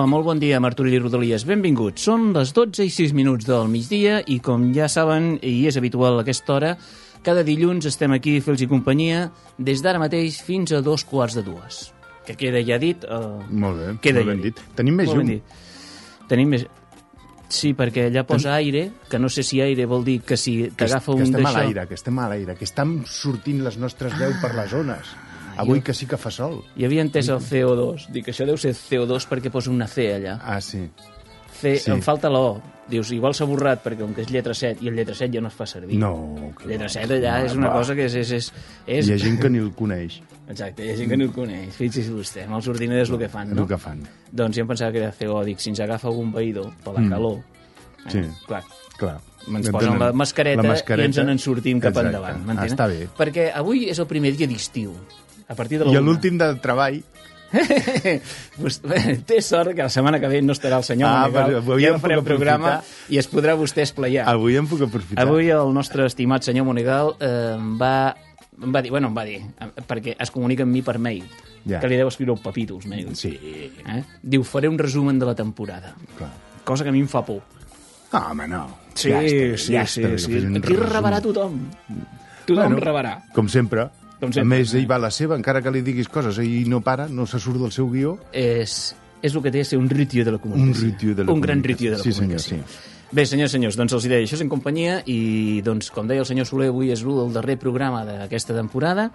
Hola, molt bon dia, Martorell i Rodalies. Benvinguts. Són les 12 i 6 minuts del migdia i, com ja saben, i és habitual a aquesta hora, cada dilluns estem aquí a fer-los companyia des d'ara mateix fins a dos quarts de dues. Que queda ja dit... Uh, Molt bé, queda molt ja ben dit. Tenim més Molt llum. dit. Tenim més... Sí, perquè allà posa aire, que no sé si aire vol dir que si Que, t'agafa que un estem a d'això... l'aire, que estem a l'aire, que estan sortint les nostres veus per les zones. Avui que sí que fa sol. I havia entès el CO2. Dic, això deu ser CO2 perquè posa una C allà. Ah, sí. C, Sí. em falta la O. Dius, igual s'ha borrat perquè com que és lletra 7 i el lletra 7 ja no es fa servir. No. que Lletra no. 7 allà és una Va. cosa que és... és, és, és... Hi ha gent que ni el coneix, Exacte, hi ha gent que no el coneix. Fixi's vostè, amb els ordinadors el que fan, no? el que fan. Doncs jo em pensava que era CO. Dic, si ens agafa algun veïdor per la calor... Eh, Sí. Clar, Clar. ens posen la mascareta, la i ens en sortim cap Exacte. endavant. Ah, està bé. Perquè avui és el primer dia d'estiu. A partir de la I l'últim del treball, Pues, té sort que la setmana que ve no estarà el senyor Ah, Monegal, però avui ja no farem programa aprofitar. i es podrà vostè esplayar. avui em puc aprofitar. Avui el nostre estimat senyor Monegal eh, va, em va dir, bueno, em va dir, perquè es comunica amb mi per mail, Ja. que li deu escriure el papito, els mails. Sí, Eh? Diu, faré un resumen de la temporada. clar. Cosa que a mi em fa por. Ah, home, no. Sí, Ja sí, ja sí, sí. un Aquí rebarà tothom. Tothom Bueno, rebarà. Com sempre. Sempre, A més, ell va a la seva, encara que li diguis coses, ell no para, no se surt del seu guió. És, és el que té ser un ritió de la comunicació. Un ritió de la Un gran comunicació. ritió de la Sí, senyor, comunicació. Bé, senyors, senyors, doncs els hi deia, això és en companyia i, doncs, com deia el senyor Soler, avui és l'1 del darrer programa d'aquesta temporada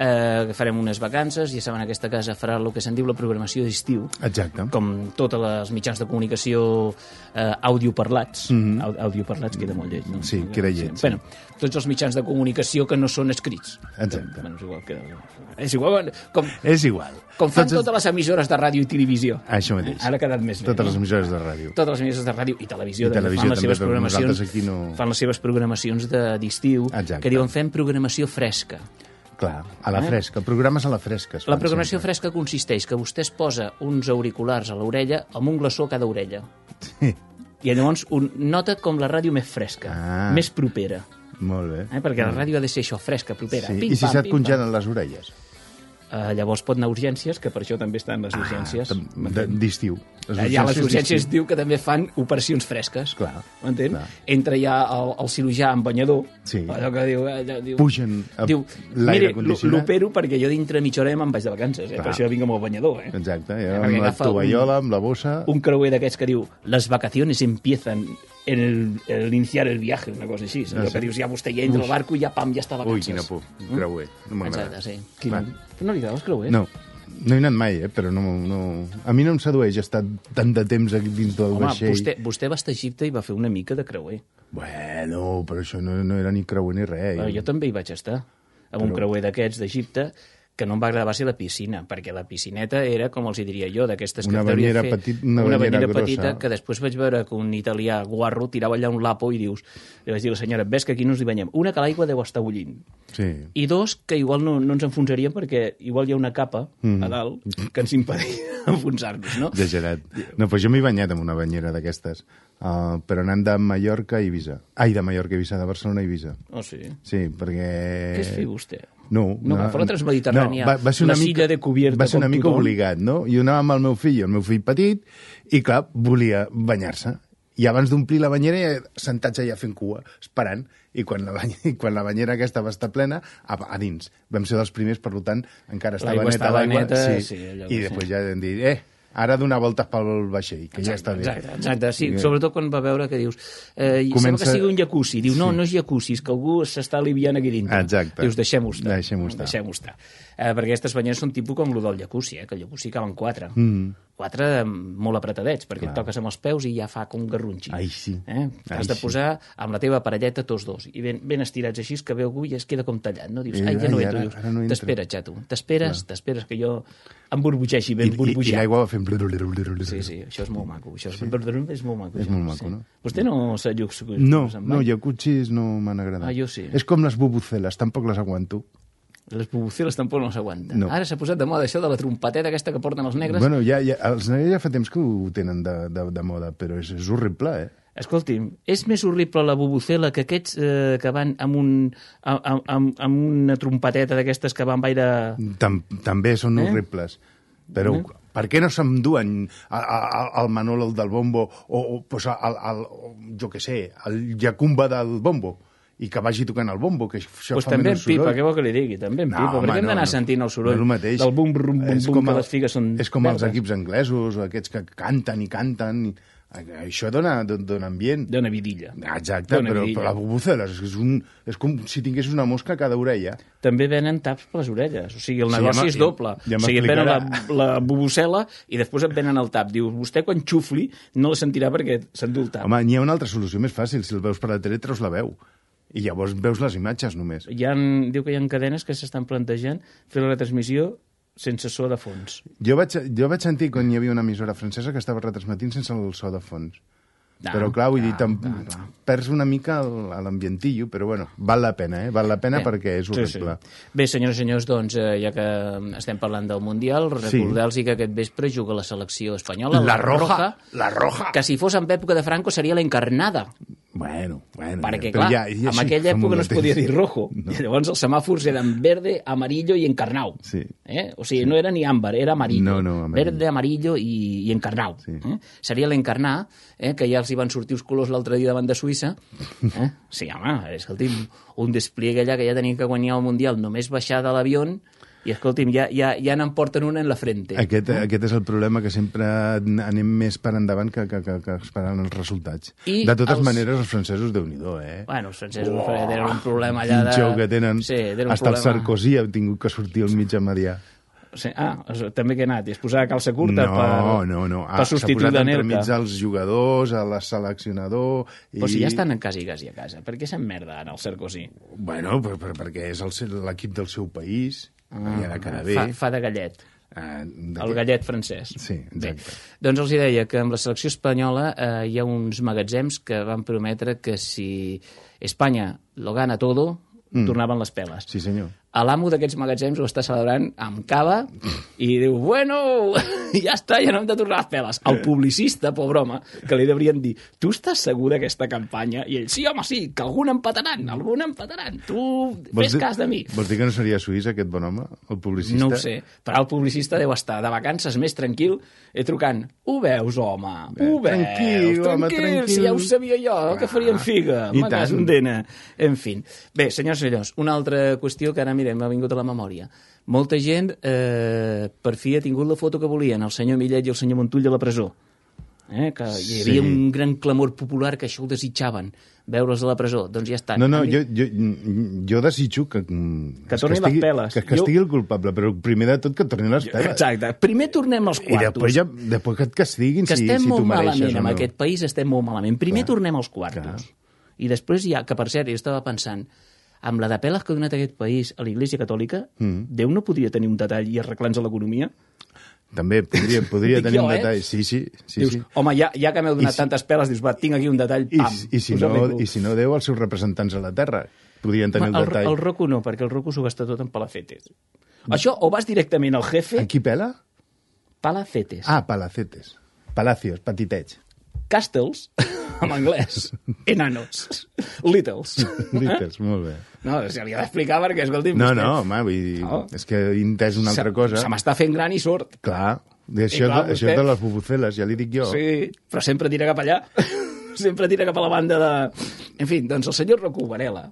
eh, que farem unes vacances, ja saben, aquesta casa farà el que se'n diu la programació d'estiu, Exacte. com totes les mitjans de comunicació eh, audioparlats. Mm -hmm. Audioparlats queda molt lleig, no? Sí, queda lleig, sí. Bueno, tots els mitjans de comunicació que no són escrits. Exacte. Bueno, és igual, que, és igual com, És igual. com fan Tots els- totes les emissores de ràdio i televisió. Això mateix. Ara ha quedat més bé. Totes les emissores de ràdio. totes les emissores de ràdio i televisió, I televisió fan les seves programacions no- fan les seves programacions de- d'estiu Exacte. que diuen fem programació fresca Clar, a la fresca. Programes a la fresca. es la programació sempre. fresca consisteix que vostè es posa uns auriculars a l'orella amb un glaçó a cada orella Sí. i llavors un, nota com la ràdio més fresca Ah. més propera Molt bé. eh? perquè la ràdio ha de ser això, fresca, propera Sí. Pim, I si pam, se't pim, pam. congelen les orelles? Eh, llavors pot anar a urgències, que per això també estan les urgències. Ah, tam- de- D'estiu. Eh, ja les urgències d'estiu. que també fan operacions fresques. Clar, M'entén? Entra ja el, el cirurgià amb banyador. Sí. Allò que diu... Allò, diu Pugen diu, l'aire condicionat. l'opero perquè jo dintre mitja hora ja me'n vaig de vacances, eh? Clar. per això vinc amb el banyador. Eh? Exacte, Eh, ja, amb la agafa un- tovallola, amb la bossa... Un creuer d'aquests que diu les vacaciones empiezan en el, el iniciar el viaje, una cosa així. Ah, sí? que dius, ja vostè ja entra al barco i ja pam, ja està a Ui, quina por. Un creuer. No m'agrada. Exacte, sí. Quin... No li agrada els creuers? No, no he anat mai, eh? però no, no... a mi no em sedueix estar tant de temps aquí dins del Home, vaixell. vostè, vostè va estar a Egipte i va fer una mica de creuer. Bueno, però això no, no era ni creuer ni res. Bueno, jo també hi vaig estar, amb un Però- creuer d'aquests d'Egipte, que no em va agradar va ser la piscina, perquè la piscineta era, com els hi diria jo, d'aquestes que banyera fer- petit- una una banyera banyera petita, grossa. que després vaig veure que un italià guarro tirava allà un lapo i dius, li vaig dir a la senyora, ves que aquí no ens hi banyem. Una, que l'aigua deu estar bullint. Sí. I dos, que igual no, no ens enfonsaríem perquè igual hi ha una capa Mhm. a dalt que ens impedia enfonsar-nos, no? Exagerat. No, però jo m'he banyat amb una banyera d'aquestes, uh, però anant de Mallorca a Eivissa. Ai, de Mallorca a Eivissa, de Barcelona a Eivissa. Oh, sí. Sí, perquè... Què es feia vostè? No, No, agafar la Transmediterrània, va, va ser una la mica, silla de cubierta Va ser una mica tothom. obligat, no? Jo anava amb el meu fill, el meu fill petit, i clar, volia banyar-se. I abans d'omplir la banyera, ja sentats allà fent cua, esperant, i quan la, bany... i quan la banyera aquesta va estar plena, a, a dins. Vam ser dels primers, per tant, encara estava neta l'aigua. sí. sí, I després sí. ja vam dir, eh, ara donar voltes pel vaixell, que ja està bé. Exacte, exacte, sí, I- sobretot quan va veure que dius eh, Comença... sembla que sigui un jacuzzi, diu no, no és jacuzzi, és que algú s'està aliviant aquí dintre. Exacte. Dius, deixem-ho estar. Deixem-ho estar. Deixem estar. Eh, perquè aquestes banyeres són tipus com el del jacuzzi, eh, que el jacuzzi caben quatre. Mm. Quatre eh, molt apretadets, perquè et toques amb els peus i ja fa com garrunxi. Ai, sí. Eh? Ai, Has de posar amb la teva parelleta tots dos, i ben, ben estirats així, que veu algú i es queda com tallat, no? Dius, Eh, ai, ja no ai, entro, ara- dius, no entro. t'espera, xato, t'esperes, t'esperes que jo em burbugeixi I, ben i, i burbujat. l'aigua va fent... Sí, sí, això és molt maco. Això és, sí. és molt maco. És molt maco, sí. no? Vostè no s'ha llucs No, no, jacuzzis no m'han agradat. Ah, jo sí. És com les bubuceles, tampoc les aguanto. Les bubuceles tampoc no s'aguanten. No. Ara s'ha posat de moda això de la trompeteta aquesta que porten els negres. Bueno, ja, ja, els negres ja fa temps que ho tenen de, de, de moda, però és, és horrible, eh? Escolti'm, és més horrible la bubucela que aquests eh, que van amb, un, amb, amb, amb una trompeteta d'aquestes que van gaire... Tam, també són Eh? horribles. Però Eh? per què no s'enduen al Manolo el del bombo o, o pues, al, al, jo què sé, al Jacumba del bombo i que vagi tocant el bombo, que això Pues fa també en menys pipa, soroll. què vol que li digui? També en pipa. Per què hem d'anar sentint el soroll no mateix. del bum, bum, bum, bum, com que les figues són És com els verdes? equips anglesos, o aquests que canten i canten. I... Això dona, dona ambient. Dóna vidilla. Exacte, Dóna però, vidilla. però la bubucela és, un, és com si tinguessis una mosca a cada orella. També venen taps per les orelles. O sigui, el Sí, negoci ja m'ha- és doble. ja o sigui, et venen la, la bubucela i després et venen el tap. Dius, vostè quan xufli no la sentirà perquè s'endú el tap. Home, n'hi ha una altra solució més fàcil. Si el veus per la tele, treus la veu. I llavors veus les imatges només. Hi ha, diu que hi ha cadenes que s'estan plantejant fer la retransmissió sense so de fons. Jo vaig, jo vaig sentir quan hi havia una emissora francesa que estava retransmetint sense el so de fons. Ah, però, clar, vull dir, ah, tam, clar, clar. perds una mica l'ambientillo, però, bueno, val la pena, eh? Val la pena Bé, perquè és horrible. Sí, sí. Bé, senyores i senyors, doncs, eh, ja que estem parlant del Mundial, Sí. recordeu-los que aquest vespre juga la selecció espanyola, La roja, la roja. que si fos en època de Franco seria la encarnada, Bueno, bueno. perquè, però clar, ja, ja en sí, aquella època no es podia dir rojo, No. i llavors els semàfors eren verde, amarillo i encarnau. Sí. Eh? O sigui, no era ni àmbar, era amarillo. No, no, amarillo. Verde, amarillo i, i encarnau. Sí. Eh? Seria l'encarnar, eh? que ja els hi van sortir els colors l'altre dia davant de Suïssa. Eh? Sí, home, escolti'm, un despliegue allà que ja tenien que guanyar el Mundial, només baixar de l'avió i, escolti'm, ja, ja, ja n'emporten una en la frente. Aquest, aquest és el problema, que sempre anem més per endavant que, que, que, que esperant els resultats. I de totes els- maneres, els francesos, déu nhi eh? Bueno, els francesos oh, tenen un problema allà de... Quin que tenen. Sí, tenen un Hasta el problema... Sarkozy ha tingut que sortir al mediar. Sí, ah, també que ha anat? I es posava calça curta no, per, no, no. per S'ha substituir posat Anelka. entremig als jugadors, a la seleccionador... I... Però si ja estan en quasi, quasi a casa, per què s'emmerda ara el Sarkozy? Bueno, per, per, perquè és el l'equip del seu país, ah, i ara quedar bé. Fa, fa de gallet, Ah, de el gallet francès. Sí, Bé, exacte. doncs els hi deia que amb la selecció espanyola eh, hi ha uns magatzems que van prometre que si Espanya lo gana todo, mm. tornaven les peles. Sí, senyor. L'amo d'aquests magatzems ho està celebrant amb cava i diu, bueno, ja està, ja no hem de tornar les peles. El publicista, pobre home, que li deurien dir, tu estàs segur d'aquesta campanya? I ell, sí, home, sí, que algun empataran, algun empataran. Tu fes dir- cas de mi. Vols dir que no seria suís, aquest bon home, el publicista? No ho sé, però el publicista deu estar de vacances més tranquil i trucant, ho veus, home, ho veus, tranquil, home, tranquil." si ja ho sabia jo, que farien figa, I me cas tant. un dena. En fi. Bé, senyors i senyors, una altra qüestió que ara, mirem, m'ha vingut a la memòria. Molta gent, eh, per fi, ha tingut la foto que volien, el senyor Millet i el senyor Montull a la presó. Eh, que hi havia Sí. un gran clamor popular que això ho desitjaven, veure's a la presó. Doncs ja està. No, no, jo, jo, jo desitjo que... Que, torni les peles. Que castigui Jo- el culpable, però primer de tot que torni les peles. Exacte. Primer tornem als I quartos. després, ja, després que et castiguin que si, estem si molt tu mereixes malament, o en no. aquest país estem molt malament. Primer Clar. tornem als quartos. Clar. I després ja, que per cert, jo estava pensant, amb la de peles que ha donat aquest país a l'Iglésia Catòlica, mm. Déu no podria tenir un detall i arreglar-nos l'economia? També podria, podria tenir jo, un eh? detall. Sí, sí, sí. dius, sí. home, ja, ja que m'heu donat I si- tantes peles, dius, va, tinc aquí un detall, I, pam, i, si us no, arreglo. I si no, Déu, els seus representants a la Terra podrien tenir Home, el el, detall. el Roku no, perquè el Roku s'ho gasta tot en palafetes. Això o vas directament al jefe, En qui pela? palafetes. Ah, palacetes. Palacios, petitets. Castles, en anglès. Enanos. Littles. Littles, molt bé. No, se li ha d'explicar perquè, escolti'm, No, vostè- no, home, vull dir, No. és que he entès una altra se, cosa. Se m'està fent gran i sort. Clar, I això, clar, això vostè- de les bubuceles, ja li dic jo. Sí, però sempre tira cap allà. sempre tira cap a la banda de... En fi, doncs el senyor Rocco Varela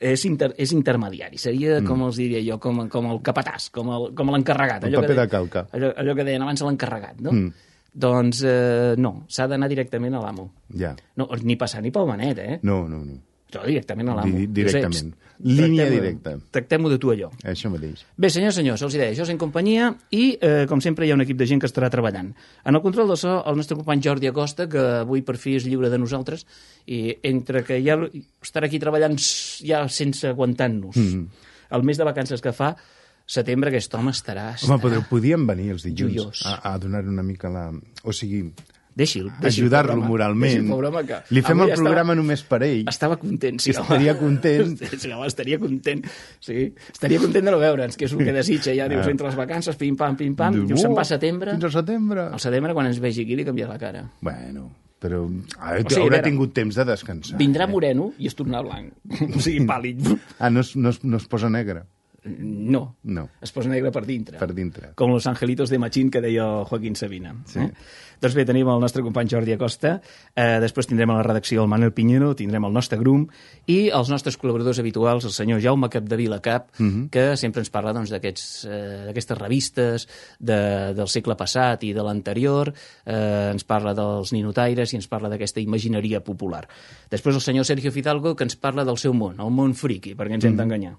és, inter, és intermediari. Seria, mm. com els diria jo, com, com el capatàs, com el- com l'encarregat. El allò que paper de- de calca. Allò, allò que deien abans l'encarregat, no? Mm. Doncs eh, no, s'ha d'anar directament a l'amo. Ja. No, ni passar ni pel manet, eh? No, no, no. No, directament a l'amo. Di- directament. Joseps, Línia tractem-ho- directa. Tractem-ho de tu allò. Això mateix. Bé, senyors, senyors, els hi deia, és en companyia i, eh, com sempre, hi ha un equip de gent que estarà treballant. En el control de so, el nostre company Jordi Acosta, que avui per fi és lliure de nosaltres, i entre que ja estarà aquí treballant ja sense aguantar-nos, mm. el mes de vacances que fa, setembre, aquest home estarà... Home, estarà... però podíem venir els dilluns a, a donar una mica la... O sigui, Deixi'l, deixi'l, ajudar-lo home. moralment. Deixi'l, pobre home, que Li fem el programa només per ell. Estava content, sí, home. Estaria content. Sí, home, estaria content. Sí, estaria content de no veure'ns, que és el que desitja. Ja dius, Ah. entre les vacances, pim-pam, pim-pam, Diu, se'n va "Oh, a setembre. Fins al setembre. Al setembre, quan ens vegi aquí, li canvia la cara. Bueno, però a, O sigui, haurà veure, tingut temps de descansar. Vindrà eh? moreno i es tornarà blanc. O sigui, pàl·lid. Ah, no es, no, es, no es posa negre, No. No. Es posa negre per dintre. per dintre. Com los angelitos de Machín que deia Joaquín Sabina. Sí. Eh? Doncs bé, tenim el nostre company Jordi Acosta, eh, després tindrem a la redacció el Manuel Piñero, tindrem el nostre Grum i els nostres col·laboradors habituals, el senyor Jaume Capdevila Cap, Mhm. que sempre ens parla doncs, eh, d'aquestes revistes de, del segle passat i de l'anterior, eh, ens parla dels ninotaires i ens parla d'aquesta imagineria popular. Després el senyor Sergio Fidalgo, que ens parla del seu món, el món friki, perquè ens hem d'enganyar.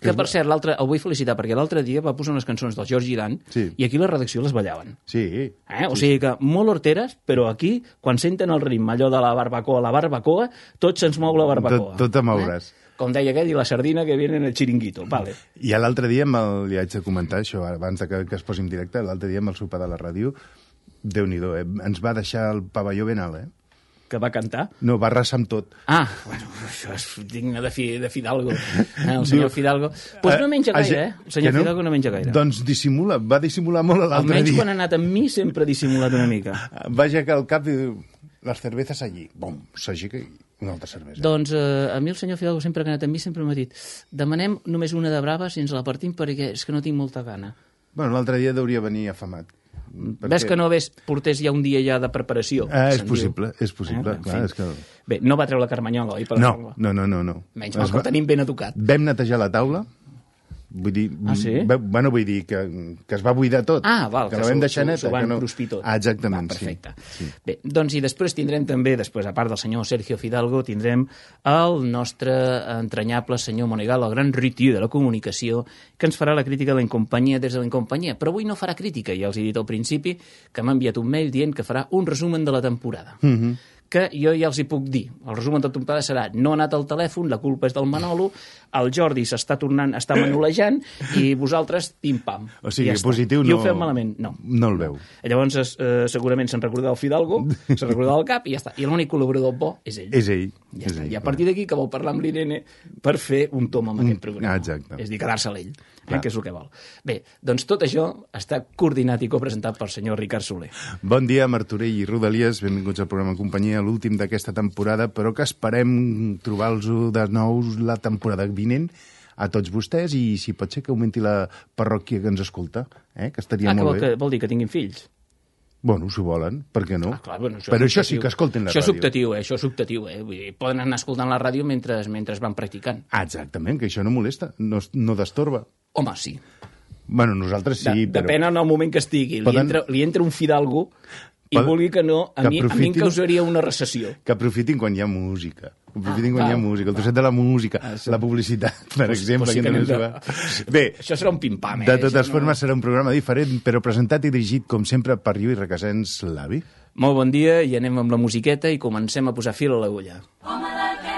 Que, per cert, l'altre, el vull felicitar, perquè l'altre dia va posar unes cançons del George Dan Sí. i aquí la redacció les ballaven. Sí. Eh? O sigui que molt horteres, però aquí, quan senten el ritme, allò de la barbacoa, la barbacoa, tots se'ns mou la barbacoa. Tot- tot te mouràs. Eh? Com deia aquell, i la sardina que viene en el xiringuito. Vale. I l'altre dia, el, li haig de comentar això, abans de que, que es posi en directe, l'altre dia amb el sopar de la ràdio, déu nhi eh? ens va deixar el pavelló ben alt, eh? Que va cantar. No, va arrasar amb tot. Ah, bueno, això és digne de, fi, de Fidalgo. Eh, el senyor Fidalgo... Doncs pues no menja gaire, eh? El senyor que Fidalgo no menja gaire. Doncs dissimula, va dissimular molt l'altre Almenys dia. quan ha anat amb mi sempre ha dissimulat una mica. Va aixecar el cap i diu, les cervezas allí. Bom, s'aixeca i una altra cervesa. Doncs eh, a mi el senyor Fidalgo sempre que ha anat amb mi sempre m'ha dit demanem només una de braves i ens la partim perquè és que no tinc molta gana. Bueno, l'altre dia hauria venir afamat. Perquè... Ves que no ves, portés ja un dia ja de preparació. Ah, és possible, és possible, en clar, fi. és que... Bé, no va treure la carmanyola, oi? Per No, no, no, no. no. Menys mal Es que va- tenim ben educat. Vam netejar la taula, vull dir... Ah, sí? va- Bueno, vull dir que, que es va buidar tot. Ah, val, que, la vam deixar neta. que no... cruspir tot. Ah, exactament, Va, perfecte. sí. sí. Bé, doncs i després tindrem també, després, a part del senyor Sergio Fidalgo, tindrem el nostre entranyable senyor Monegal, el gran ritier de la comunicació, que ens farà la crítica de la incompanyia des de la incompanyia. Però avui no farà crítica, ja els he dit al principi, que m'ha enviat un mail dient que farà un resumen de la temporada. Mm -hmm que jo ja els hi puc dir. El resum de temporada serà no ha anat al telèfon, la culpa és del Manolo, el Jordi s'està tornant, està manolejant, i vosaltres, pim-pam. O sigui, ja està. positiu I ho no- feu malament? No. No el veu. Llavors, es- eh, segurament se'n recordarà el Fidalgo, se'n recordarà el cap i ja està. I l'únic col·laborador bo és ell. És ell. Ja és ell, I a partir d'aquí que vol parlar amb l'Irene per fer un tom amb aquest programa. ah, exacte. És dir, quedar-se a ell, eh, que és el que vol. Bé, doncs tot això està coordinat i copresentat pel senyor Ricard Soler. Bon dia, Martorell i Rodalies. Benvinguts al programa companyia, l'últim d'aquesta temporada, però que esperem trobar-los de nous la temporada vinent a tots vostès i si pot ser que augmenti la parròquia que ens escolta, eh? que estaria Ah, que vol, molt bé. que vol dir que tinguin fills? Bueno, si volen, per què no? Ah, clar, bueno, això però és això sí que escoltin la això és ràdio. optatiu, eh? això és optatiu. Eh? Vull dir, poden anar escoltant la ràdio mentre, mentre van practicant. Ah, exactament, que això no molesta, no, no destorba. Home, sí. Bueno, nosaltres sí, De, però... Depèn en el moment que estigui. Li, Poden- entra, li entra un fidalgo i Poden- vulgui que no, a que mi, a mi em aprofitin- causaria una recessió. Que aprofitin quan hi ha música. Que aprofitin Ah, quan hi ha música. El trosset de la música, Ah, sí. la publicitat, per Pues- exemple. pues sí que que no de-. Bé, Això serà un pim-pam, eh? de totes Això formes serà un programa diferent, però presentat i dirigit, com sempre, per Lluís Requesens Lavi. Molt bon dia i anem amb la musiqueta i comencem a posar fil a l'agulla. Aquest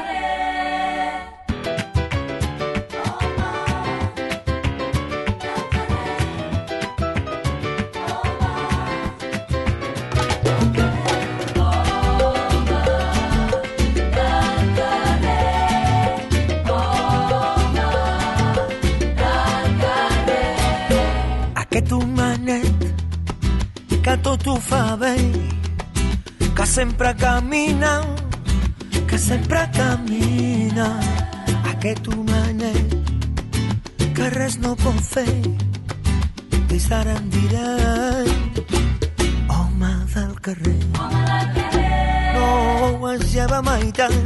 que tot ho fa bé, que sempre camina, que sempre camina. Aquest humanet que res no pot fer, des d'ara en diré, home del carrer. No es lleva mai tant,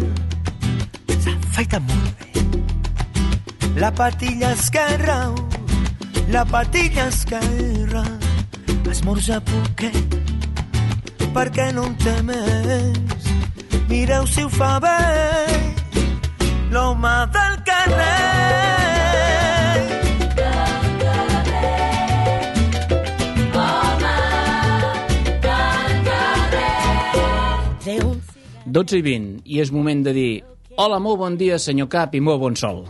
s'afaita molt bé. La patilla esquerra, la patilla esquerra, esmorza poquet, perquè no en té més. Mireu si ho fa bé, l'home del carrer. 12 i 20, i és moment de dir Hola, molt bon dia, senyor Cap, i molt bon sol.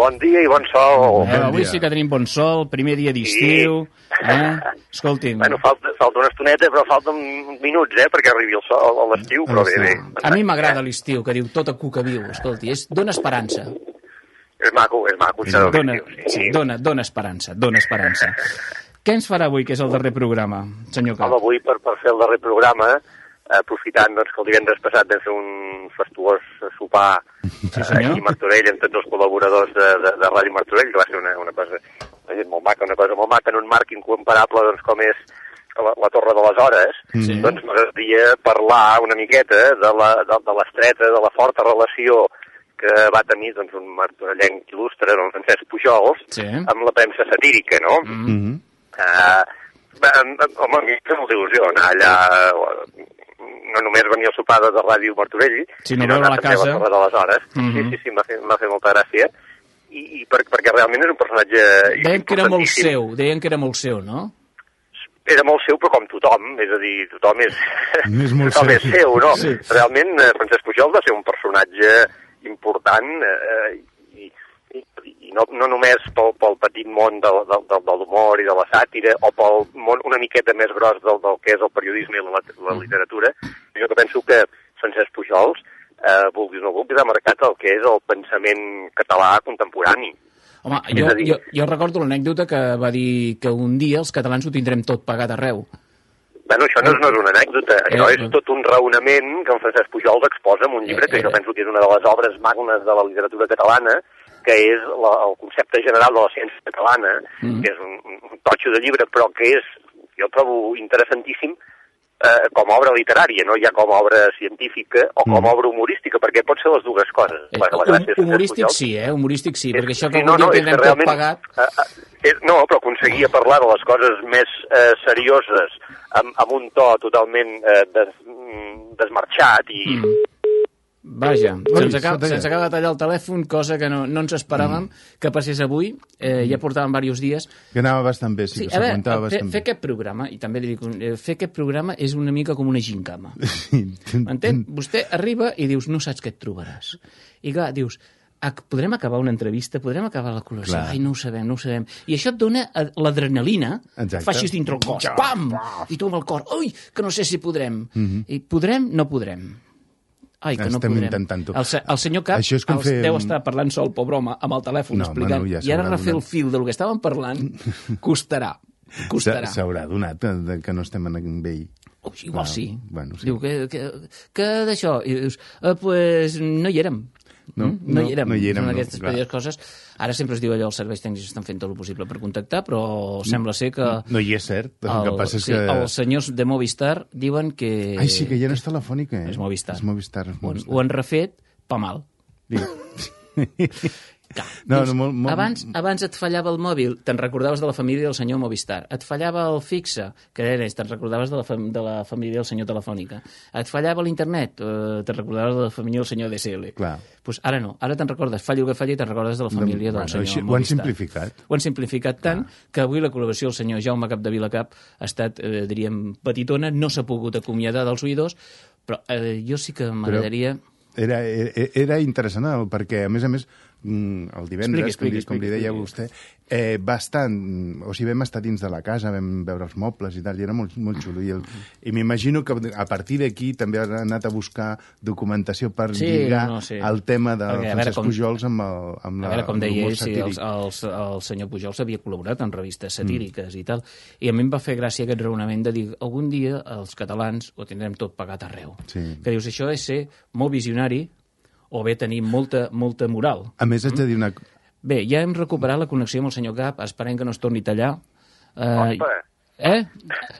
Bon dia i bon sol. Eh, avui sí que tenim bon sol, primer dia d'estiu. Eh? Escolti'm, Bueno, falta, falta una estoneta, però falten minuts, eh, perquè arribi el sol a l'estiu, però bé, bé. a mi m'agrada l'estiu, que diu tota cuca viu. Escolti, és, dona esperança. És maco, és maco, del Dona, l'estiu, sí, dona, dona esperança, dona esperança. Què ens farà avui, que és el darrer programa, senyor Cap? Home, avui, per, per fer el darrer programa, eh, aprofitant doncs, que el divendres passat vam fer un fastuós sopar Sí, eh, senyor. aquí a Martorell amb tots els col·laboradors de, de, de Ràdio Martorell, que va ser una, una cosa una gent molt maca, una cosa molt maca en un marc incomparable doncs, com és la, la Torre de les Hores, Sí. doncs m'agradaria parlar una miqueta de la- de, de l'estreta, de la forta relació que va tenir doncs, un martorellenc il·lustre, el Francesc Pujols, Sí. amb la premsa satírica, no? Mm. Mhm. Uh, home, a mi em fa molta il·lusió anar allà, eh, no només venir al sopar de Ràdio Martorell, Sinó sinó anar la també a casa. la Torre de les Hores. Mhm. Sí, sí, sí, m'ha fet, fet molta gràcia. I, i per, perquè realment és un personatge Deien que era molt seu, deien que era molt seu, no? Era molt seu, però com tothom, és a dir, tothom és, És molt tothom seu. és seu, no? Sí. Realment, eh, Francesc Pujol va ser un personatge important eh, i, no, no només pel, pel petit món del, del, del, de l'humor i de la sàtira o pel món una miqueta més gros del, del que és el periodisme i la, la literatura, jo que penso que Francesc Pujols, eh, vulguis o no vulguis, ha marcat el que és el pensament català contemporani. Home, jo, dir- jo, jo recordo l'anècdota que va dir que un dia els catalans ho tindrem tot pagat arreu. Bueno, això no és, no és una anècdota, això Eh, és tot un raonament que en Francesc Pujols exposa en un llibre Eh, que jo eh. penso que és una de les obres magnes de la literatura catalana, que és la, el concepte general de la ciència catalana, Mm. que és un, un totxo de llibre, però que és, jo trobo interessantíssim, eh, com a obra literària, no ja com a obra científica o com a obra humorística, perquè pot ser les dues coses. Eh, de Francesc humorístic sí, eh? Humorístic sí, perquè això que sí, algun dia és que tot realment, pagat... eh, eh, és, no, però aconseguia parlar de les coses més eh, serioses amb, amb un to totalment eh, des, mm, desmarxat i... Mm. Vaja, se'ns acaba, se'ns acaba de tallar el telèfon, cosa que no, no ens esperàvem que passés avui. Eh, ja portàvem diversos dies. Que anava bastant bé, sí, Sí, que s'aguantava fer, bastant fer bé. aquest programa, i també li dic, eh, fer aquest programa és una mica com una gincama. Sí. M'entén? Vostè arriba i dius, no saps què et trobaràs. I clar, dius, "Ac- podrem acabar una entrevista, podrem acabar la col·lació, ai, no ho sabem, no ho sabem. I això et dona eh, l'adrenalina, fa així dintre el cos, pam! I tu amb el cor, ui, que no sé si podrem. I podrem, no podrem. Ai, que no. Estem podrem. intentant-ho. El, se- el senyor Cap Això és com els fer deu estar parlant sol, pobre home, amb el telèfon No, explicant. Manu, ja I ara refer el fil del que estàvem parlant costarà. Costarà. S'ha- S'haurà donat de, de que no estem en ell. Ui, igual Ah, sí. bueno, sí. Diu que, que, que d'això, i dius, eh, pues no hi érem. No, Mm? no, no, hi érem. no hi érem, no, aquestes clar. petites coses. Ara sempre es diu allò, els serveis tècnics estan fent tot el possible per contactar, però sembla ser que... No hi és cert. El, que passa és sí, que... els senyors de Movistar diuen que... Ai, sí, que ja no és telefònica. Eh? És Movistar. És Movistar. És Ho, Movistar. ho han refet, pa mal. Clar, No, no, molt- molt- abans, abans et fallava el mòbil, te'n recordaves de la família del senyor Movistar. Et fallava el fixe, que era te'n recordaves de la, fam de la família del senyor Telefònica. Et fallava l'internet, eh, te'n recordaves de la família del senyor DSL. Clar. Pues ara no, ara te'n recordes, falli el que falli, te'n recordes de la família del Bueno, senyor així ho han Movistar. simplificat. Ho han simplificat tant que avui la col·laboració del senyor Jaume Capdevila-Cap ha estat, eh, diríem, petitona, no s'ha pogut acomiadar dels oïdors, però eh, jo sí que m'agradaria... Era, era, era interessant el- perquè, a més a més, el divendres, Expliqui, expliqui, com, li, com li deia expliqui. vostè, eh, va estar, mm, o sigui, vam estar dins de la casa, vam veure els mobles i tal, i era molt, molt xulo. I, el, i m'imagino que a partir d'aquí també ha anat a buscar documentació per Sí, lligar no, sí. el tema de Perquè, a veure, Francesc com- Pujols amb, el, amb A la, veure, com deia ell, sí, els, els, el senyor Pujol s'havia col·laborat en revistes satíriques i tal, i a mi em va fer gràcia aquest raonament de dir algun dia els catalans ho tindrem tot pagat arreu. Sí. Que dius, això és ser molt visionari o bé tenir molta, molta moral. A més, haig de dir una... Bé, ja hem recuperat la connexió amb el senyor Cap, esperem que no es torni a tallar. Eh, Opa. Eh?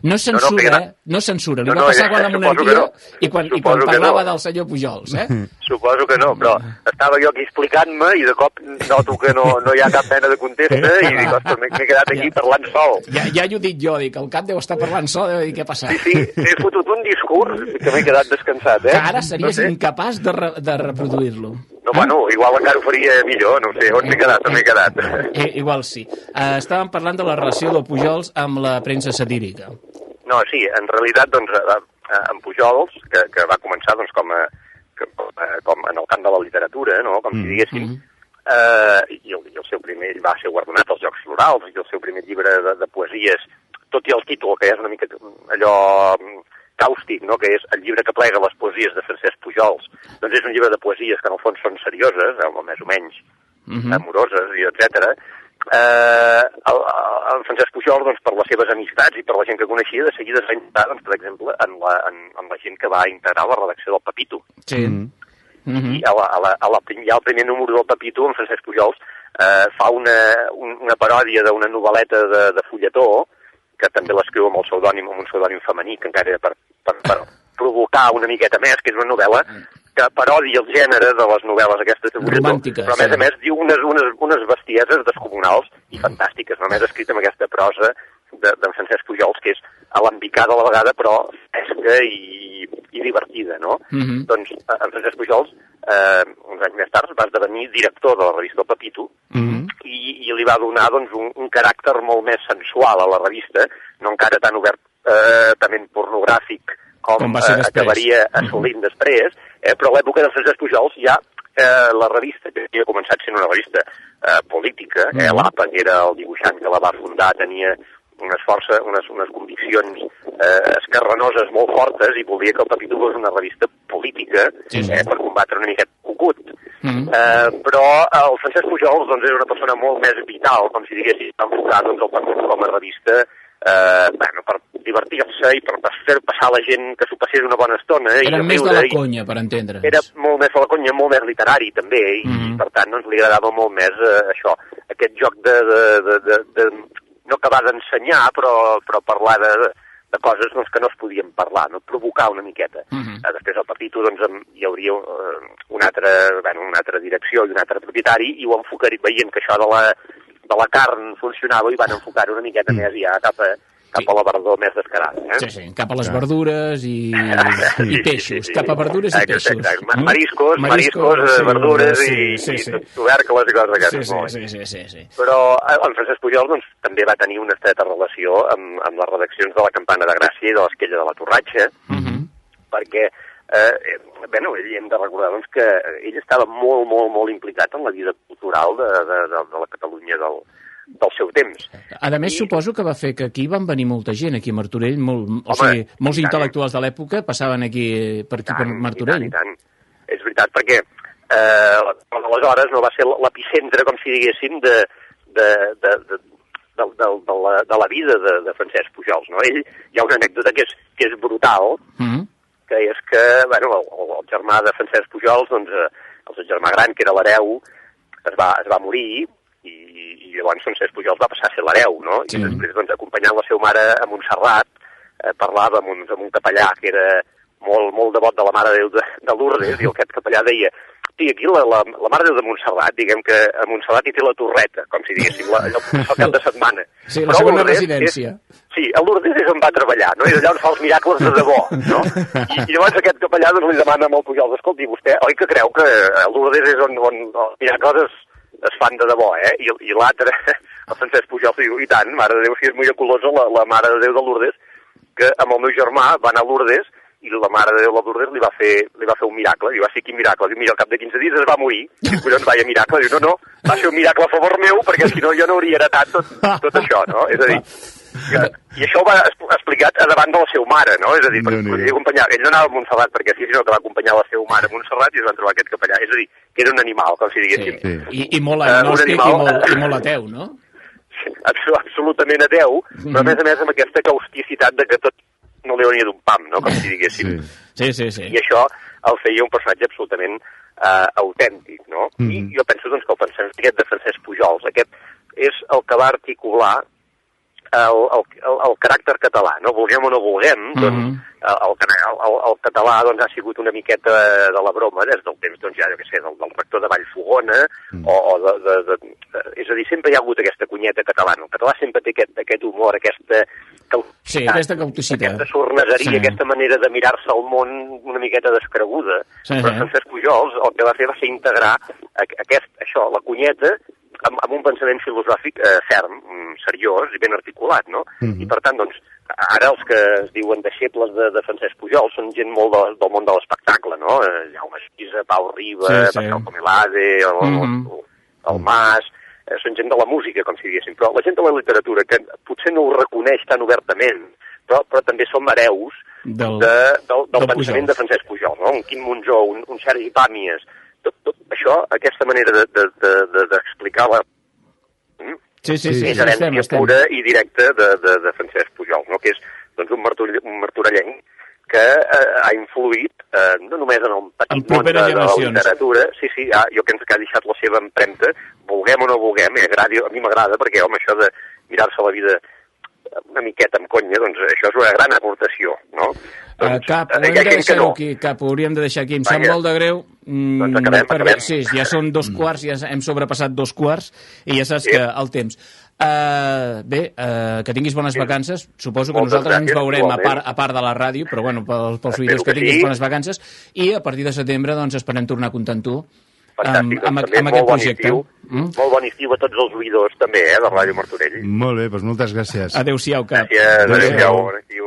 No és No, no, censura, eh? No censura. Li No, va no, passar ja, quan la monarquia que no. i quan, i quan parlava no. del senyor Pujols, eh? Suposo que no, però estava jo aquí explicant-me i de cop noto que no, no hi ha cap mena de contesta i dic, ostres, m'he quedat aquí parlant sol. Ja, ja ho dit jo, dic, el cap deu estar parlant sol, deu dir què ha passat. Sí, sí, he fotut un discurs que m'he quedat descansat, eh? Que ara series no sé. incapaç de, re, de reproduir-lo. No, bueno, igual encara ho faria millor, no sé, on m'he quedat, on m'he quedat. Eh, igual sí. Uh, estàvem parlant de la relació del Pujols amb la premsa satírica. No, sí, en realitat, doncs, eh, eh, en Pujols, que, que va començar, doncs, com a, que, eh, com en el camp de la literatura, no?, com si diguéssim, mm. eh, i, el, i el seu primer, ell va ser guardonat als Jocs Florals, i el seu primer llibre de, de poesies, tot i el títol, que és una mica allò mm, càustic, no?, que és el llibre que plega les poesies de Francesc Pujols, doncs és un llibre de poesies que en el fons són serioses, eh, o més o menys, Mhm. amoroses, i etc. Eh, el, el Francesc Pujol, doncs, per les seves amistats i per la gent que coneixia, de seguida es va integrar, doncs, per exemple, en la, en, en la gent que va integrar la redacció del Papito. Sí. Mm. Mhm. I a la, a la, a la, ja al primer número del Papito, en Francesc Pujols, eh, fa una, un, una paròdia d'una novel·leta de, de fulletó, que també l'escriu amb el pseudònim, amb un pseudònim femení, que encara era per, per, per provocar una miqueta més, que és una novel·la que parodia el gènere de les novel·les aquestes de Romàntiques, però a més sí. a més diu unes, unes, unes bestieses descomunals i fantàstiques, només escrita amb aquesta prosa de- d'en Francesc Pujols, que és alambicada a la vegada, però fresca i, i divertida, no? Mhm. Doncs eh, en Francesc Pujols, eh, uns anys més tard, va esdevenir director de la revista El Papito, Mm. i, i li va donar doncs, un, un caràcter molt més sensual a la revista, no encara tan obert eh, pornogràfic com, Com va ser eh, acabaria assolint després, eh, però a l'època de Francesc Pujols ja eh, la revista, que havia començat sent una revista eh, política, eh, Mhm. l'APA, que era el dibuixant que la va fundar, tenia unes, força, unes, unes conviccions eh, escarrenoses molt fortes i volia que el Papito fos una revista política Sí, sí. eh, per combatre una miqueta cucut. Mhm. Eh, però el Francesc Pujols doncs, era una persona molt més vital, com si diguéssim, va enfocar doncs, el Papito com a revista eh, bueno, per divertir-se i per fer passar la gent que s'ho passés una bona estona. i Era a més de la i- conya, per entendre'ns. era molt més a la conya, molt més literari també, i Mhm. per tant doncs, li agradava molt més eh, això, aquest joc de, de, de, de, de no acabar d'ensenyar, però, però parlar de, de coses doncs, que no es podien parlar, no? provocar una miqueta. Mhm. Eh, Després al Papito doncs, hi hauria eh, una, altra, bueno, una altra direcció i un altre propietari, i ho enfocaria, veient que això de la, de la carn funcionava, i van enfocar-ho una miqueta més ja cap a, cap Sí. a la verdor més descarada. Eh? Sí, sí, cap a les verdures i, Sí, i sí, peixos, sí, sí. cap a verdures i Exacte, peixos. exacte. Ma- Mm? Mariscos, mariscos, eh, sí, verdures sí, i, sí, sí. i tubercles i coses Sí, d'aquestes. sí, bé. sí, sí, sí, sí. Però eh, en Francesc Pujol doncs, també va tenir una estreta relació amb, amb les redaccions de la Campana de Gràcia i de l'Esquella de la Torratxa, Mhm. perquè eh, eh, bueno, ell hem de recordar doncs, que ell estava molt, molt, molt implicat en la vida cultural de, de, de, de la Catalunya del, del seu temps. A més, I- suposo que va fer que aquí van venir molta gent, aquí a Martorell, molt, o Home, sigui, molts tant. intel·lectuals de l'època passaven aquí per aquí per tant, Martorell. I tant, i tant. És veritat, perquè eh, aleshores no va ser l'epicentre, com si diguéssim, de, de, de, de, de, de, de, la, de la vida de, de Francesc Pujols. No? Ell, hi ha una anècdota que és, que és brutal, Mhm. que és que bueno, el, el, el germà de Francesc Pujols, doncs, eh, el seu germà gran, que era l'hereu, es va, es va morir i, i llavors Francesc Pujols va passar a ser l'hereu, no? Sí. I després, doncs, acompanyant la seva mare a Montserrat, eh, parlava amb un, amb un capellà que era molt, molt devot de la Mare de Déu de, de Lourdes, i aquest capellà deia Sí, aquí la, la, la Mare de Déu de Montserrat, diguem que a Montserrat hi té la torreta, com si diguéssim, la, allò el cap de setmana. Sí, la Però segona Lourdes residència. És, sí, a Lourdes és on va treballar, no? És allà on fa els miracles de debò, no? I, i llavors aquest capellà doncs, li demana amb el Pujol, escolti, vostè, oi que creu que a Lourdes és on, on els miracles es, es fan de debò, eh? I, i l'altre, el Francesc Pujol, diu, i tant, Mare de Déu, si és miraculosa la, la Mare de Déu de Lourdes, que amb el meu germà va anar a Lourdes i la Mare de Déu de Lourdes li va fer, li va fer un miracle. Diu, va ser quin miracle? Diu, mira, al cap de 15 dies es va morir. Diu, collons, vaya miracle. Diu, no, no, va ser un miracle a favor meu, perquè si no jo no hauria heretat tot, tot això, no? És a dir, que, i això ho va es- explicat a davant de la seva mare, no? És a dir, perquè Déu-n'hi-do. podia acompanyar, ell no anava a Montserrat perquè sí, sinó que va acompanyar la seva mare a Montserrat i es van trobar aquest capellà. És a dir, que era un animal, com si Sí. diguéssim. Sí. I, I molt Eh, agnòstic i, animal- molt, i molt ateu, no? Abs- absolutament ateu, però a més a més amb aquesta causticitat de que tot no li hauria d'un pam, no? Com si diguéssim. Sí. Sí, sí, sí. I això el feia un personatge absolutament eh, autèntic, no? I Mhm. jo penso doncs, que el pensament aquest de Francesc Pujols, aquest és el que va articular el, el, el, el caràcter català, no? Vulguem o no vulguem, doncs, Mhm. el, el, el, català doncs, ha sigut una miqueta de la broma des del temps, doncs, ja, jo què sé, del, del rector de Vallfogona, mm. o, o de, de, de, de, és a dir, sempre hi ha hagut aquesta cunyeta catalana. El català sempre té aquest, aquest humor, aquesta Sí, aquesta cauticitat. aquesta sorneseria, Sí. aquesta manera de mirar-se al món una miqueta descreguda. Sí, Però sí. Francesc Pujols el que va fer va ser integrar aquest, això, la cunyeta, amb, amb un pensament filosòfic eh, ferm, mm, seriós i ben articulat, no? Mhm. I per tant, doncs, ara els que es diuen deixebles de, de Francesc Pujol són gent molt de, del món de l'espectacle, no? Eh, Jaume Esquisa, Pau Riba, Sí, sí. Pascal Comelade, el, Mhm. el, el Mas, eh, són gent de la música, com si diguéssim, però la gent de la literatura, que potser no ho reconeix tan obertament, però, però també som hereus Del- de, del, del, del pensament Pujols. de Francesc Pujol, no? un Quim Monzó, un, un Sergi Pàmies, tot, tot això, aquesta manera d'explicar de, de, de, d'explicar la, mm, Sí, sí, sí, és sí, estem, herència estem. pura i directa de, de, de Francesc Pujol, no? que és doncs, un, martorell, un martorellenc que eh, ha influït eh, no només en el En petit món de, de la literatura, sí, sí, ah, jo penso que ha deixat la seva empremta, vulguem o no vulguem, eh, agradi, a mi m'agrada perquè, home, això de mirar-se la vida una miqueta amb conya, doncs això és una gran aportació, no? Uh, cap, eh, ho hi hem de deixar-ho no. aquí, cap, ho hauríem de deixar aquí. Em sap Vaja. molt de greu. Mm, Doncs acabem, per- acabem. Sí, ja són dos quarts, ja hem sobrepassat dos quarts i ja saps Sí. que el temps. Uh, bé, uh, que tinguis bones Sí. vacances. Suposo que Moltes nosaltres ens gràcies, veurem a part, a part de la ràdio, però bueno, pels, pels oïdors que que tinguis sí. bones vacances. I a partir de setembre doncs esperem tornar a comptar amb tu Fantàstic, amb, doncs, amb també aquest molt bon projecte. estiu, Mm? molt bon estiu a tots els oïdors també, eh, de Ràdio Martorell. Molt bé, doncs moltes gràcies. Adéu-siau, cap. Gràcies, Adéu. adéu-siau, bon estiu.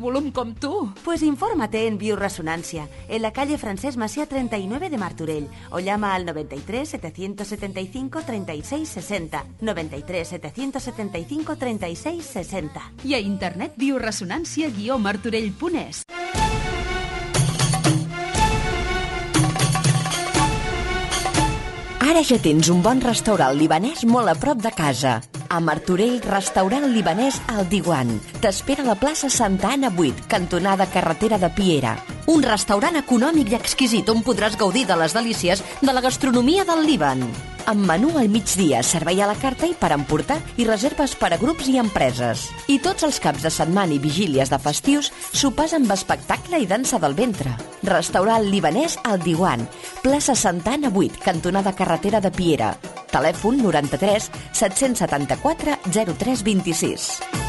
volum com tu. Pues infórmate en Bioresonancia, en la calle Francés Masía 39 de Marturell, o llama al 93 775 36 60. 93 775 36 60. I a internet bioresonància-martorell.es. Ara ja tens un bon restaurant libanès molt a prop de casa. A Martorell, restaurant libanès al Diwan. T'espera a la plaça Santa Anna 8, cantonada carretera de Piera. Un restaurant econòmic i exquisit on podràs gaudir de les delícies de la gastronomia del Líban. Amb menú al migdia, servei a la carta i per emportar i reserves per a grups i empreses. I tots els caps de setmana i vigílies de festius, sopars amb espectacle i dansa del ventre. Restaurant libanès al Diwan, plaça Santana 8, cantonada carretera de Piera. Telèfon 93 774 0326.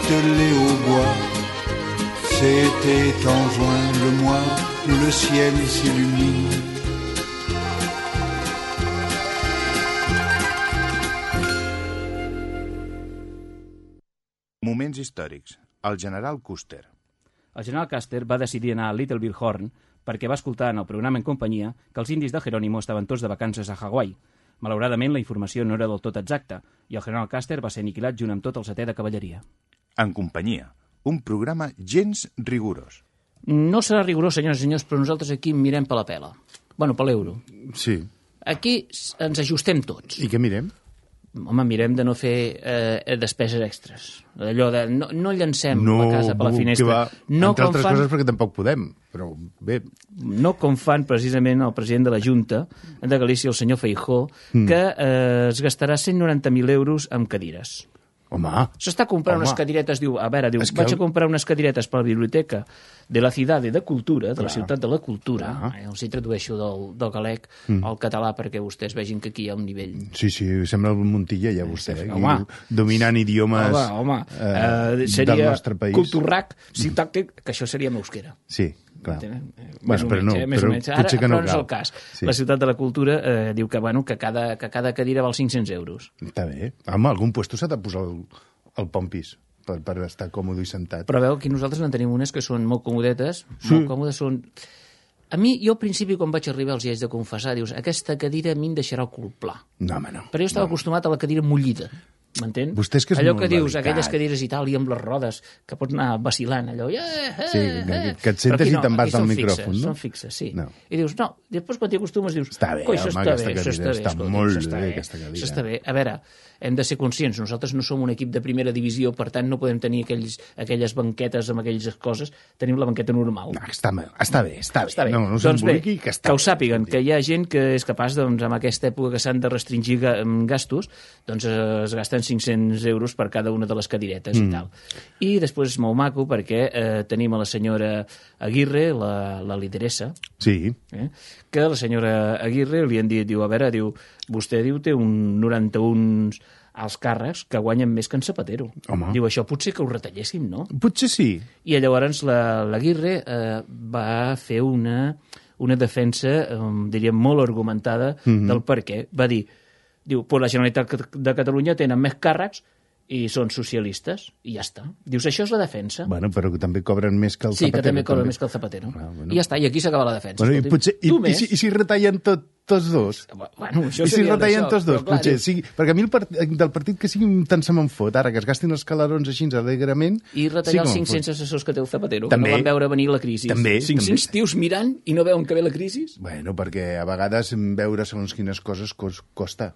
Flûtes, les hautbois. C'était en juin, le mois où le ciel s'illumine. Moments històrics. El general Custer. El general Custer va decidir anar a Little Bill Horn perquè va escoltar en el programa en companyia que els indis de Jerónimo estaven tots de vacances a Hawaii. Malauradament, la informació no era del tot exacta i el general Custer va ser aniquilat junt amb tot el setè de cavalleria. En companyia. Un programa gens rigorós. No serà rigorós, senyors i senyors, però nosaltres aquí mirem per la pela. Bueno, per l'euro. Sí. Aquí ens ajustem tots. I què mirem? Home, mirem de no fer eh, despeses extres. Allò de no, no llancem No, la casa per la bu, finestra. va, no, entre altres fan, coses perquè tampoc podem, però bé, no com fan precisament el president de la Junta de Galícia, el senyor Feijó, Mm. que eh, es gastarà 190.000 euros en cadires. Home, S'està comprant Home. unes cadiretes, diu, a veure, diu, És que vaig a comprar unes cadiretes per la biblioteca de la Ciudad de Cultura, de la Clar. ciutat de la cultura, Clar. eh, els hi tradueixo del, del galec Mm. al català perquè vostès vegin que aquí hi ha un nivell sí, sí, sembla el Montilla ja vostè, eh, home. dominant idiomes home, home, eh, eh, seria del nostre país. culturrac, sintàctic, que això seria en euskera. Sí, clar. Eh, Bueno, però no, eh? més però o menys. Ara, potser que no però no és el cas. Sí. La ciutat de la cultura eh, diu que, bueno, que, cada, que cada cadira val 500 euros. Està bé. Home, algun puesto s'ha de posar el, el pompis per, per estar còmode i sentat. Però veu, aquí nosaltres en tenim unes que són molt comodetes, Sí. molt còmodes, són... A mi, jo al principi, quan vaig arribar, els hi haig de confessar, dius, aquesta cadira a mi em deixarà el cul pla. No, home, no. Però jo estava acostumat a la cadira mullida, m'entén? Vostè és que és allò que dius, delicat. aquelles cadires itàlia amb les rodes, que pots anar vacilant, allò... Eh, eh, Sí, que- eh. que et sentes aquí i te'n vas del micròfon, fixes, no? Són fixes, sí. No. I dius, no, després quan t'hi acostumes dius... Està bé, "Coi, home, està aquesta bé, cadira està bé, està molt això està bé, bé, aquesta cadira. Això està bé. A veure, hem de ser conscients, nosaltres no som un equip de primera divisió, per tant no podem tenir aquells, aquelles banquetes amb aquelles coses, tenim la banqueta normal. No, està, està bé, està bé. Està bé. No, no doncs bé, que està que ho sàpiguen, que hi ha gent que és capaç, doncs, en aquesta època que s'han de restringir gastos, doncs eh, es gasten 500 euros per cada una de les cadiretes Mm. i tal. I després és molt maco perquè eh, tenim a la senyora Aguirre, la, la lideressa, Sí, eh? Que la senyora Aguirre li han dit, diu, a veure, diu, vostè diu té un 91 als càrrecs que guanyen més que en Zapatero. Home. Diu, això potser que ho retalléssim, no? potser sí. I llavors la- l'Aguirre eh, va fer una, una defensa, eh, diríem, molt argumentada Mhm. del per què. Va dir, diu, pues la Generalitat de Catalunya tenen més càrrecs i són socialistes, i ja està. Dius, això és la defensa. Bueno, però que també cobren més que el sí, Zapatero. que també cobra també. més que el Zapatero. Ah, bueno. I ja està, i aquí s'acaba la defensa. Bueno, i, potser, i, i, si, I si retallen tot, tots dos? Bueno, això I si retallen tots dos? però clar, Potser, dius- sí, perquè a mi el part, del partit que sigui tant se me'n fot, ara que es gastin els calarons així alegrement... I sí retallar que els me'n 500 fot. assessors que té el Zapatero, També. que no van veure venir la crisi. També, 500 també. tios mirant i no veuen que ve la crisi? Bueno, perquè a vegades veure segons quines coses cos, costa.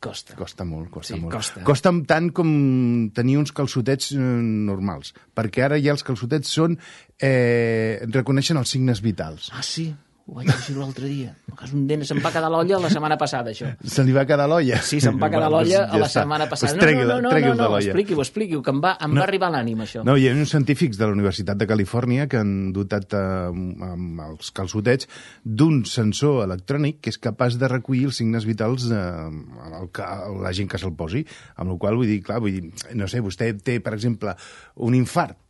Costa. Costa molt, costa Sí, molt. costa. Costa tant com tenir uns calçotets eh, normals, perquè ara ja els calçotets són... Eh, reconeixen els signes vitals. Ah, sí? Ho vaig llegir l'altre dia. A cas un dent se'm va quedar l'olla la setmana passada, això. Se li va quedar l'olla? Sí, se'm va quedar l'olla doncs a la setmana passada. Pues tregui-la, no, no, no, tregui'l no, no, l'olla. expliqui-ho, expliqui-ho, que em va, em va arribar a l'ànima, això. No, hi ha uns científics de la Universitat de Califòrnia que han dotat eh, amb els calçotets d'un sensor electrònic que és capaç de recollir els signes vitals eh, el, que- la gent que se'l posi. Amb la qual vull dir, clar, vull dir, no sé, vostè té, per exemple, un infart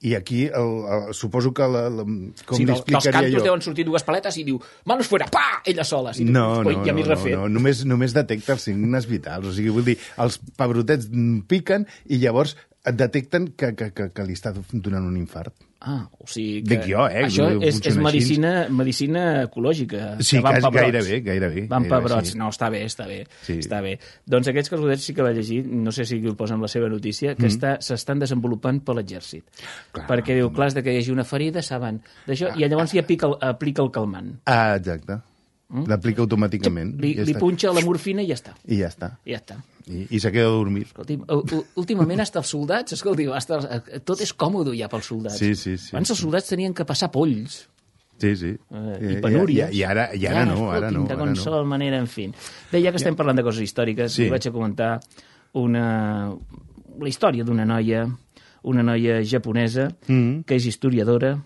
I aquí el, el, suposo que la, la, com sí, del, dels cantos jo... deuen sortir dues paletes i diu, manos fuera, pa! Ella sola. Sí, No, no, Ui, ja no, no, no, només, només detecta els signes vitals. O sigui, vull dir, els pebrotets piquen i llavors et detecten que, que, que, que li està donant un infart. Ah, o sigui que... Dic jo, eh, Això és, és medicina, medicina ecològica. Sí, que van quasi- gairebé, gairebé, Van gairebé, pebrots. sí. No, està bé, està bé. Sí. Està bé. Doncs aquests calçotets sí que va llegir, no sé si ho posa en la seva notícia, que Mm. està s'estan desenvolupant per l'exèrcit. Perquè diu, clar, és de que hi hagi una ferida, saben d'això, i llavors hi aplica el, aplica el calmant. Ah, exacte. L'aplica automàticament. Mm? Li, ja li està. punxa la morfina i ja està. I ja està. I ja està. I, i se queda a dormir. Escolti, últimament hasta els soldats, escolti, hasta els, tot és còmode ja pels soldats. Sí, sí, sí, Abans els soldats tenien que passar polls. Sí, sí. Eh, I penúries. I, i, ara, i ara no, ara no. De Ara no. qualsevol manera, en fi. Bé, ja que estem parlant de coses històriques, Sí. vaig a comentar una... la història d'una noia, una noia japonesa, Mm. que és historiadora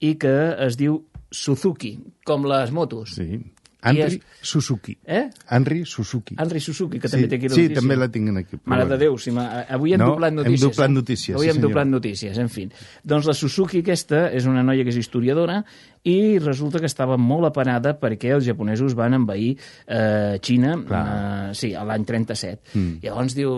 i que es diu Suzuki, com les motos. Sí. Henry és- Suzuki. Eh? Henry Suzuki. Henry Suzuki, que Sí, també té aquí la sí, notícia. també la tinc aquí. Mare de Déu, si avui hem No, doblat hem notícies. doblat eh? notícies, Avui sí, hem senyor. doblat notícies, en fi. Doncs la Suzuki aquesta és una noia que és historiadora i resulta que estava molt apenada perquè els japonesos van envair eh, Xina eh, sí, l'any 37. Mm. Llavors diu,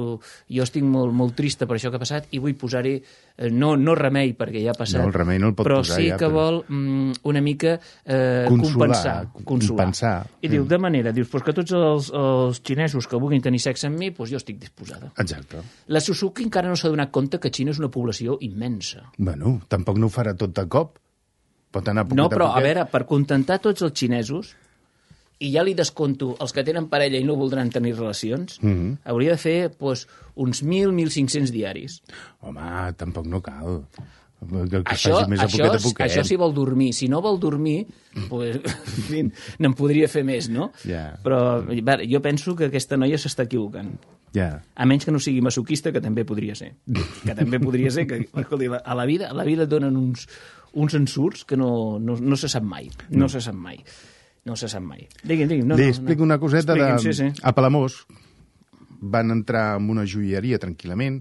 jo estic molt, molt trista per això que ha passat i vull posar-hi, eh, no, no remei perquè ja ha passat, No, el remei no el pot però posar sí ja, que però- vol mm, una mica eh, Consolar, compensar. Consolar. compensar, I sí. diu, de manera, dius, pues que tots els, els xinesos que vulguin tenir sexe amb mi, pues jo estic disposada. Exacte. La Suzuki encara no s'ha donat compte que Xina és una població immensa. Bueno, tampoc no ho farà tot de cop. Pot anar poquet No, però, a poquet. veure, per contentar tots els xinesos, i ja li desconto els que tenen parella i no voldran tenir relacions, Mhm. hauria de fer pues, uns 1.000-1.500 diaris. Home, tampoc no cal. Que, Això, més a això, poquet a poquet. això sí vol dormir. Si no vol dormir, pues, en fi, n'en podria fer més, no? Ja. Però a veure, jo penso que aquesta noia s'està equivocant. Ja. A menys que no sigui masoquista, que també podria ser. Que també podria ser que, escolti, a la vida, a la vida et donen uns, uns ensurts que no, no, no se sap mai. No, se sap mai. No se sap mai. Digui'm, digui'm. No, Li no, explico no. una coseta de... Sí, sí. A Palamós van entrar en una joieria tranquil·lament,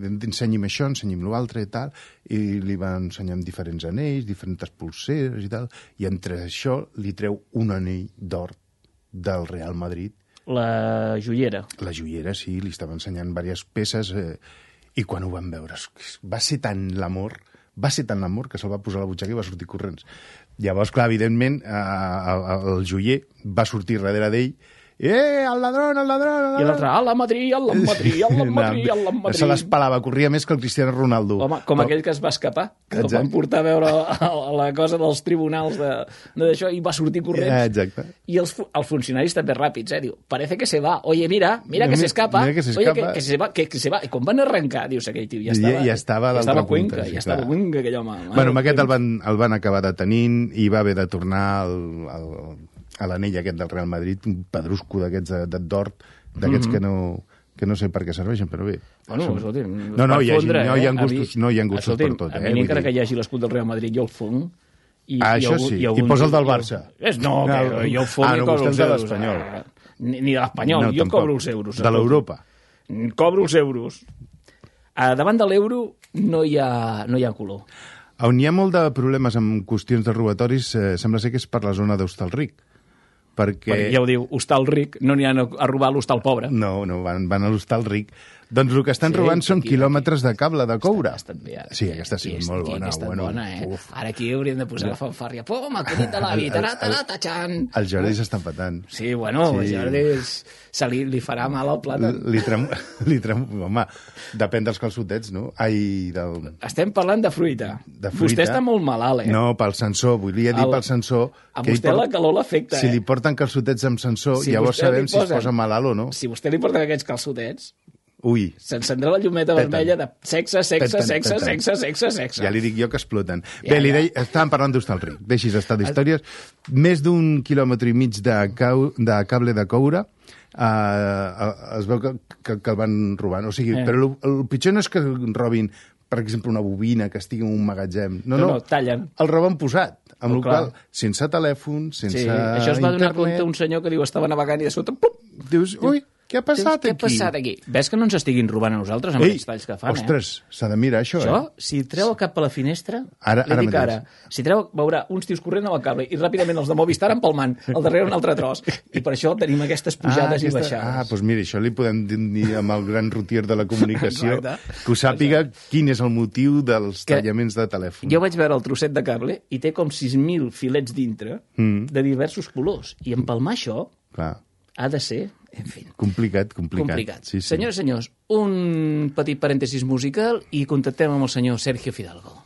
ensenyi'm això, ensenyi'm l'altre i tal, i li van ensenyar amb diferents anells, diferents pulseres i tal, i entre això li treu un anell d'or del Real Madrid. La joiera. La joiera, sí, li estava ensenyant diverses peces, eh, i quan ho van veure, va ser tant l'amor, va ser tant l'amor que se'l va posar a la butxaca i va sortir corrents. Llavors, clar, evidentment, eh, el, el joier va sortir darrere d'ell Eh, el ladrón, el ladrón, el I ladrón. l'altre, ala Madrid, ala Madrid, ala Madrid, ala Madrid. Se l'espalava, corria més que el Cristiano Ronaldo. Home, com aquell que es va escapar, que el van portar a veure a, a la cosa dels tribunals de- de d'això i va sortir Eh, corrents. exacte. I els, els funcionaris també ràpids, eh? Diu, parece que se va. Oye, mira, mira que Mira- se escapa. mira que se Oye, que, que se va, que, que se va. I quan van arrencar, dius, aquell tio ja estava... ja estava a ja estava a punta, Cuenca, sí, ja estava a Cuenca, aquell home. Bueno, amb aquest el van, el van acabar detenint i va haver de tornar al, al, a l'anell aquest del Real Madrid, un pedrusco d'aquests d'or, d'aquests Mhm. que no que no sé per què serveixen, però bé. Bueno, Són- escolti, no, no, hi ha, fondre, no hi ha eh? gustos, A mi- no hi ha gustos escolti'm, per tot. A Eh? mi, Vull encara que hi hagi l'escut del Real Madrid, jo el fong. I, Ah, i això algun- sí. i I algun- posa el del i- Barça. És, no, No, que jo el fong ah, i no, cobro vostè els euros. l'Espanyol. eh? Ni, ni de l'Espanyol, No, jo tampoc. cobro els euros. De l'Europa. escolti. Cobro els euros. A davant de l'euro no, hi ha, no hi ha color. On hi ha molt de problemes amb qüestions de robatoris, eh, sembla ser que és per la zona d'Hostalric. Perquè... Perquè ja ho diu, hostal ric, no n'hi ha a robar l'hostal pobre. No, no, van, van a l'hostal ric. Doncs el que estan Sí, robant són aquí, quilòmetres de cable de coure. Estat bé, ara. Sí, aquesta sí, Aquí, molt aquí, bona. Aquesta bueno, bona, eh? uf. Ara aquí hauríem de posar la fanfàrria. Pum, acudit de l'avi, El- el- tarà, tarà, tachan. El Jordi s'està patant. Sí, bueno, Sí. sí. Jordi és, se li, li farà mal al plàtan. Li trem, li trem, home, depèn dels calçotets, no? Ai, del... Estem parlant de fruita. De fruita. Vostè està molt malalt, eh? No, pel sensor, volia dir El- pel sensor... A vostè la calor l'afecta, Si eh? li porten calçotets amb sensor, Si llavors sabem si es posen- posa malalt o no. Si vostè li porta aquests calçotets, Ui, s'encendrà la llumeta Peten. vermella de sexe, sexe, Peten, sexe, peten. sexe, sexe, sexe. ja li dic jo que exploten. Ja, Bé, li deia, estàvem parlant d'Hostalric. Deixis estar d'històries. Més d'un quilòmetre i mig de, cau, de cable de coure eh, es veu que, que, que el van robant. O sigui, Eh. però el, el pitjor no és que robin per exemple, una bobina que estigui en un magatzem. No, No, no, no, tallen. El roben posat, amb Oh, qual, sense telèfon, sense Sí, això es va donar internet... compte un senyor que diu estava navegant i de sota, pum, Dius, ui, Què ha passat Què ha aquí? passat aquí? Ves que no ens estiguin robant a nosaltres amb Ei, aquests talls que fan, ostres, s'ha de mirar això, eh? Això, eh? si treu el cap per la finestra, Ara- ara dic ara, si treu, veurà uns tios corrent amb el cable i ràpidament els de Movistar empalmant, al darrere un altre tros. I per això tenim aquestes pujades i aquesta- baixades. Ah, doncs mira, això li podem dir amb el gran rutier de la comunicació, que ho sàpiga quin és el motiu dels Que- tallaments de telèfon. Jo vaig veure el trosset de cable i té com 6.000 filets dintre Mm. de diversos colors. I empalmar això Clar, ha de ser, en fi, complicat, complicat. complicat. Sí, sí. Senyores i senyors, un petit parèntesis musical i contactem amb el senyor Sergio Fidalgo.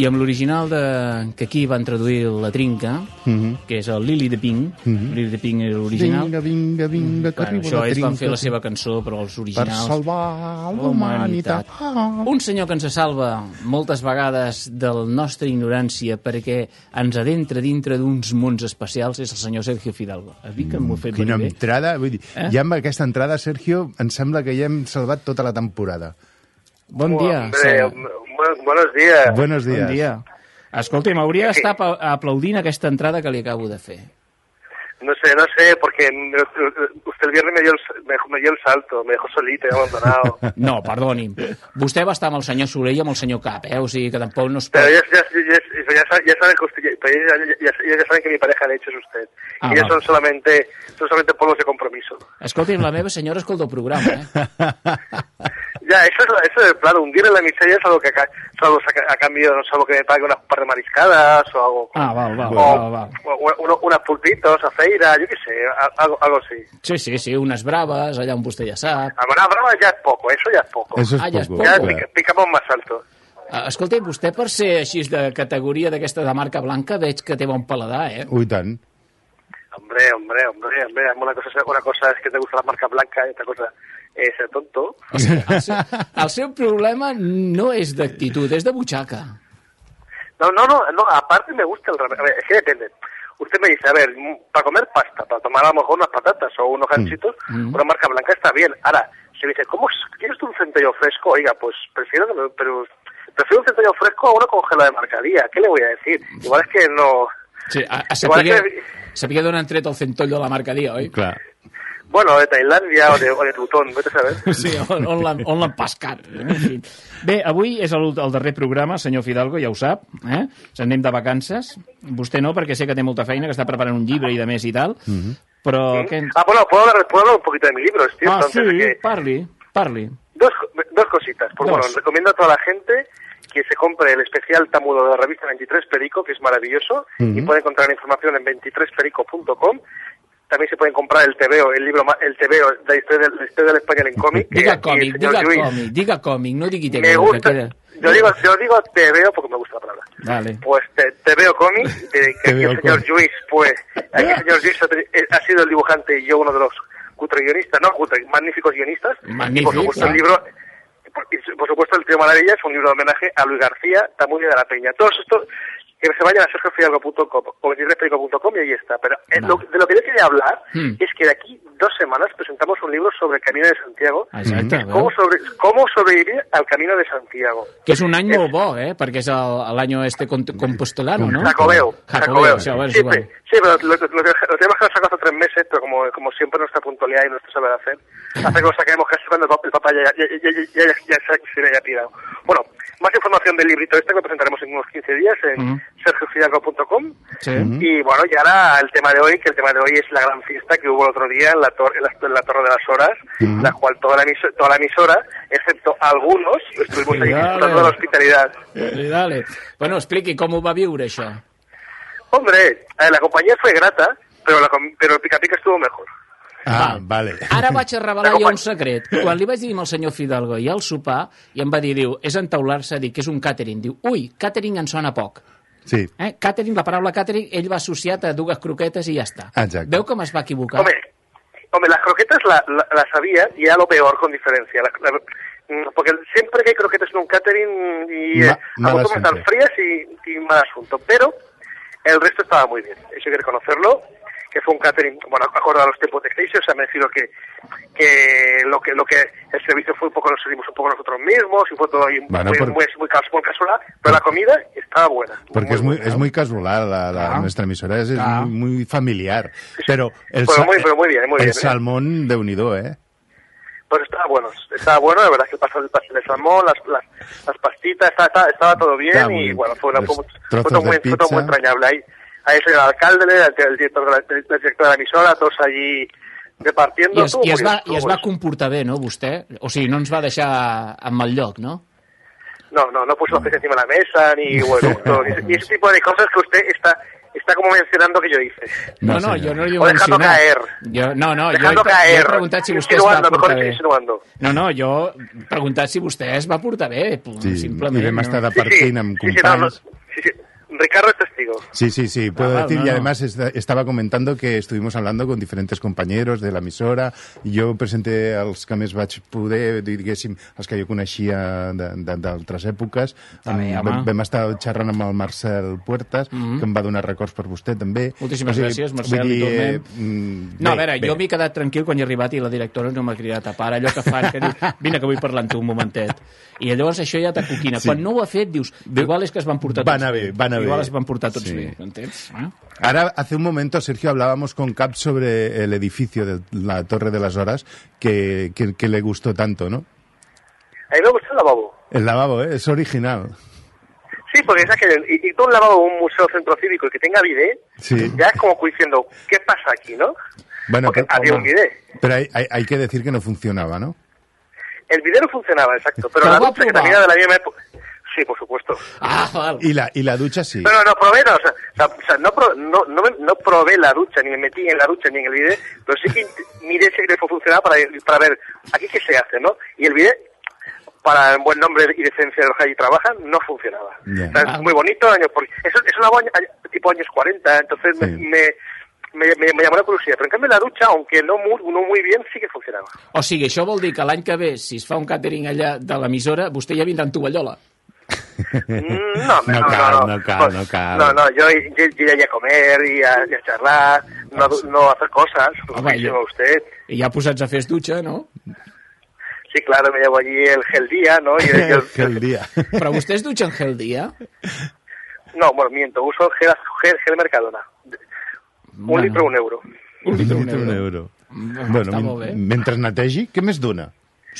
I amb l'original de... que aquí van traduir la trinca, Mhm. que és el Lily de Pink, Lily de Pink era l'original. Vinga, vinga, vinga, que Bueno, arriba això la ells van trinca. fer la seva cançó, però els Per originals... salvar la humanitat. Ah. Un senyor que ens salva moltes vegades de la nostra ignorància perquè ens adentra dintre d'uns mons especials és el senyor Sergio Fidalgo. A mi que m'ho he fet Quina bé. entrada, vull dir, Eh? ja amb aquesta entrada, Sergio, em sembla que ja hem salvat tota la temporada. Bon dia. Hombre, Buenos días. Buenos días. Bon dia. Escolti, m'hauria d'estar aplaudint aquesta entrada que li acabo de fer. No sé, no sé, porque usted el viernes me dio el, me, me dio el salto, me dejó solito y abandonado. No, perdoni'm. Vostè va estar amb el senyor Soler i amb el senyor Cap, eh? O sigui que tampoc no es pot... Pero ya, ya, ya, ya, ya saben que usted, ya, pero ya, ya, saben que mi pareja de hecho es usted. Ah, y ellos son solamente, son solamente polvos de compromiso. Escolti'm, la meva senyora escolta el programa, eh? Ya, eso es, la- eso es claro, hundir en la miseria es algo que acá, salvo a, a cambio, salvo que me pague unas par de mariscadas o algo. Ah, val, val, o, val. o uno- unas pulpitos a feira, yo qué sé, algo, algo así. Sí, sí, sí, unes braves, allà on vostè ja sap. A una brava ya es poco, eso ya es poco. Eso es Ah, ya es poco. Ya poco. pica- picamos más alto. Ah, Escolti, vostè per ser així de categoria d'aquesta de marca blanca veig que té bon paladar, eh? Ui, tant. Hombre, hombre, hombre, hombre, una cosa, es- una cosa es que te gusta la marca blanca y otra cosa es ser tonto. O sigui, el, seu, el seu problema no és d'actitud, és de butxaca. No, no, no, no, aparte me gusta el ramen. A ver, es que depende. Usted me dice, a ver, mm, para comer pasta, para tomar a lo mejor unas patatas o unos ganchitos, Mm. una marca blanca está bien. Ahora, si me dice, ¿cómo es- quieres tú un centello fresco? Oiga, pues prefiero que me, pero prefiero un centollo fresco a uno congelado de marcadía. ¿Qué le voy a decir? Igual es que no... Sí, a, a Igual saber, que- saber d'on han tret el centollo de la marcadia, oi? Clar. Bueno, de Tailandia o de, o de Plutón, vete a saber. Sí, on, on l'han pescat. Fi. Bé, avui és el, el darrer programa, senyor Fidalgo, ja ho sap. Eh? Se'n anem de vacances. Vostè no, perquè sé que té molta feina, que està preparant un llibre i de més i tal. Però... Què... Ah, bueno, ¿puedo hablar, puedo hablar un poquito de mi libro, tío? Ah, Entonces, sí, que- parli, parli. Dos, dos cositas. Pues Dos. bueno, recomiendo a toda la gente que se compre el especial tamudo de la revista 23 Perico, que es maravilloso, y Ujú. puede encontrar información en 23perico.com. También se pueden comprar el TVO, el libro, el TVO, la historia del, la historia del español en cómic. que Diga señor diga còmic, diga còmic, no digui Me que gusta, queda... yo digo, yo digo TVO porque me gusta la palabra. Vale. Pues te, te veo cómic, de que aquí el señor cómic. Lluís, pues, aquí el señor Lluís ha, ha sido el dibujante y yo uno de los cutre guionistas, no, cutre, magníficos guionistas. Y Magnífic, por supuesto el libro, por, por supuesto el Tío Maravilla es un libro de homenaje a Luis García, Tamudio de la Peña. Todos estos, que se vayan a sergiofidalgo.com o 23perico.com y ahí está. Pero eh, lo- de lo que yo quería hablar Hmm. es que de aquí dos semanas presentamos un libro sobre el Camino de Santiago. Exacte, ¿Cómo, veu? sobre, ¿Cómo sobrevivir al Camino de Santiago? Que és un any molt bo, eh? Perquè és el- l'any este con- compostolano, no? Jacobeo. Jacobeo, veure, és sí, igual. sí, pero lo, lo, lo, tenemos que sacado hace tres meses, pero como, como siempre nuestra puntualidad y nuestro saber hacer, hace que lo saquemos casi cuando el, pa- el papá ya, ya, ya, ya, ya, ya- ya se, se le haya tirado. Bueno, más información del librito este que lo presentaremos en unos 15 días en Ujú. sergiofidalgo.com. Sí. Y bueno, y ahora el tema de hoy, que el tema de hoy es la gran fiesta que hubo el otro día en la, tor- en la, en la Torre de las Horas, la cual toda la, toda la emisora, excepto algunos, estuvimos ahí disfrutando de la hospitalidad. Dale, dale. Bueno, expliqui com ho va viure, això. Hombre, eh, la compañía fue grata, pero, la, com- pero el pica pica estuvo mejor. Ah, vale. Ara vaig a revelar La jo un secret. Quan li vaig dir al senyor Fidalgo i al sopar, i em va dir, diu, és entaular-se, dic que és un catering. Diu, ui, catering en sona poc. Sí. Eh? Catering, la paraula catering, ell va associat a dues croquetes i ja està. Exacte. Veu com es va equivocar? Hombre, hombre, las croquetas la, la, la sabía y era lo peor con diferencia. La- la- mm, porque siempre que hay croquetas en un catering y Ma- eh, estar asunto. frías y, y mal asunto. Pero el resto estaba muy bien. Eso hay que reconocerlo. Que fue un catering, bueno, acorde a los tiempos de crisis, o sea, me refiero que, que lo que lo que el servicio fue un poco, nos servimos un poco nosotros mismos y fue todo ahí Bueno, muy, por- muy, muy, muy casual, pero la comida estaba buena. Porque es muy, buena. es muy casual, la, la- Ah. nuestra emisora es, es Ah. muy, muy familiar. Pero el, Pero muy- pero muy bien, muy el bien, salmón de unido, ¿eh? Pues estaba bueno, estaba bueno, la verdad es que el pastel, el pastel de salmón, las, las, las pastitas, estaba, estaba, estaba todo bien y bueno, fue, una, fue, muy, fue todo muy entrañable. Ahí, ahí el señor alcalde, el, el director de la, el director de la emisora, todos allí repartiendo. I es, estuvo i es, va, bien, I es muy va bien. comportar bé, no, vostè? O sigui, no ens va deixar en mal lloc, no? No, no, no puso los pies encima de la mesa, ni bueno, ni, ese- ni ese tipo de cosas que usted está, está como mencionando que yo hice. No, No, no, jo no li he O dejando mencionat. caer. Jo, no, no, jo he, Dejando pre- jo he caer, preguntat si vostè es va portar bé. No, no, jo he preguntat si vostè es va portar bé, Sí, simplement. i vam no? estar de Sí, sí, partint amb sí, sí, no, no, companys. sí, sí. Ricardo es testigo. Sí, sí, sí, puedo Ah, decir. no, y no. además esta- estaba comentando que estuvimos hablando con diferentes compañeros de la emisora. i Jo presenté els que més vaig poder, diguéssim, els que jo coneixia de- de- d'altres èpoques. Està bé, Em- home. vam, estar xerrant amb el Marcel Puertas, que em va donar records per vostè també. Moltíssimes O gràcies, Marcel, vull i dir, eh, mm, No, a bé, veure, bé. jo m'he quedat tranquil quan he arribat i la directora no m'ha cridat a part, allò que fan, que diu, vine que vull parlar amb tu un momentet. I llavors això ja t'acoquina. Sí. Quan no ho ha fet, dius, igual és que es van portar Va anar bé, va anar Igual bé. es van portar tots Sí. bé, entens? Eh? Ahora, hace un momento, Sergio, hablábamos con Cap sobre el edificio de la Torre de las Horas que, que, que le gustó tanto, ¿no? A mí me gusta el lavabo. El lavabo, ¿eh? es original. Sí, porque es aquel, y, y todo un lavabo, un museo centro cívico y que tenga bidet, Sí. ya es como diciendo, ¿qué pasa aquí, no? Bueno, Porque pero, había un bidet. pero hay, hay, hay que decir que no funcionaba, ¿no? El bidet no funcionaba, exacto, pero Pero la ducha que tenía de la misma época... Sí, por supuesto. Ah, val. Y la, y la ducha sí. No, no, no probé, no, o sea, o sea, no, pro- no, no, me- no probé la ducha, ni me metí en la ducha, ni en el bidet, pero sí que miré si que funcionaba para, para ver aquí qué se hace, ¿no? Y el bidet, para el buen nombre y decencia de los que allí trabajan, no funcionaba. Ya. O sea, es muy bonito, años, porque es, es una año, tipo años 40, entonces me, Sí. me, me, me- me llamó la curiosidad. Pero en cambio la ducha, aunque no muy, no muy bien, sí que funcionaba. O sigui, això vol dir que l'any que ve, si es fa un càtering allà de l'emissora, vostè ja vindrà en tovallola. Mm, No, No no, cal, no, no cal, no cal. No, no, yo, iría a comer y a, y a charlar, no, no a hacer cosas, como Home, dice jo- usted. I ja posats a fer es dutxa, no? Sí, claro, me llevo allí el gel día, ¿no? Y el, el- El dia. Però vostè es dutxa en gel dia? No, bueno, miento, uso gel, gel, gel Mercadona. Un Bueno. litro, un euro. Un litre, un Un euro. euro. Bueno, Bueno, està molt bé. men- mentre netegi, què més dona?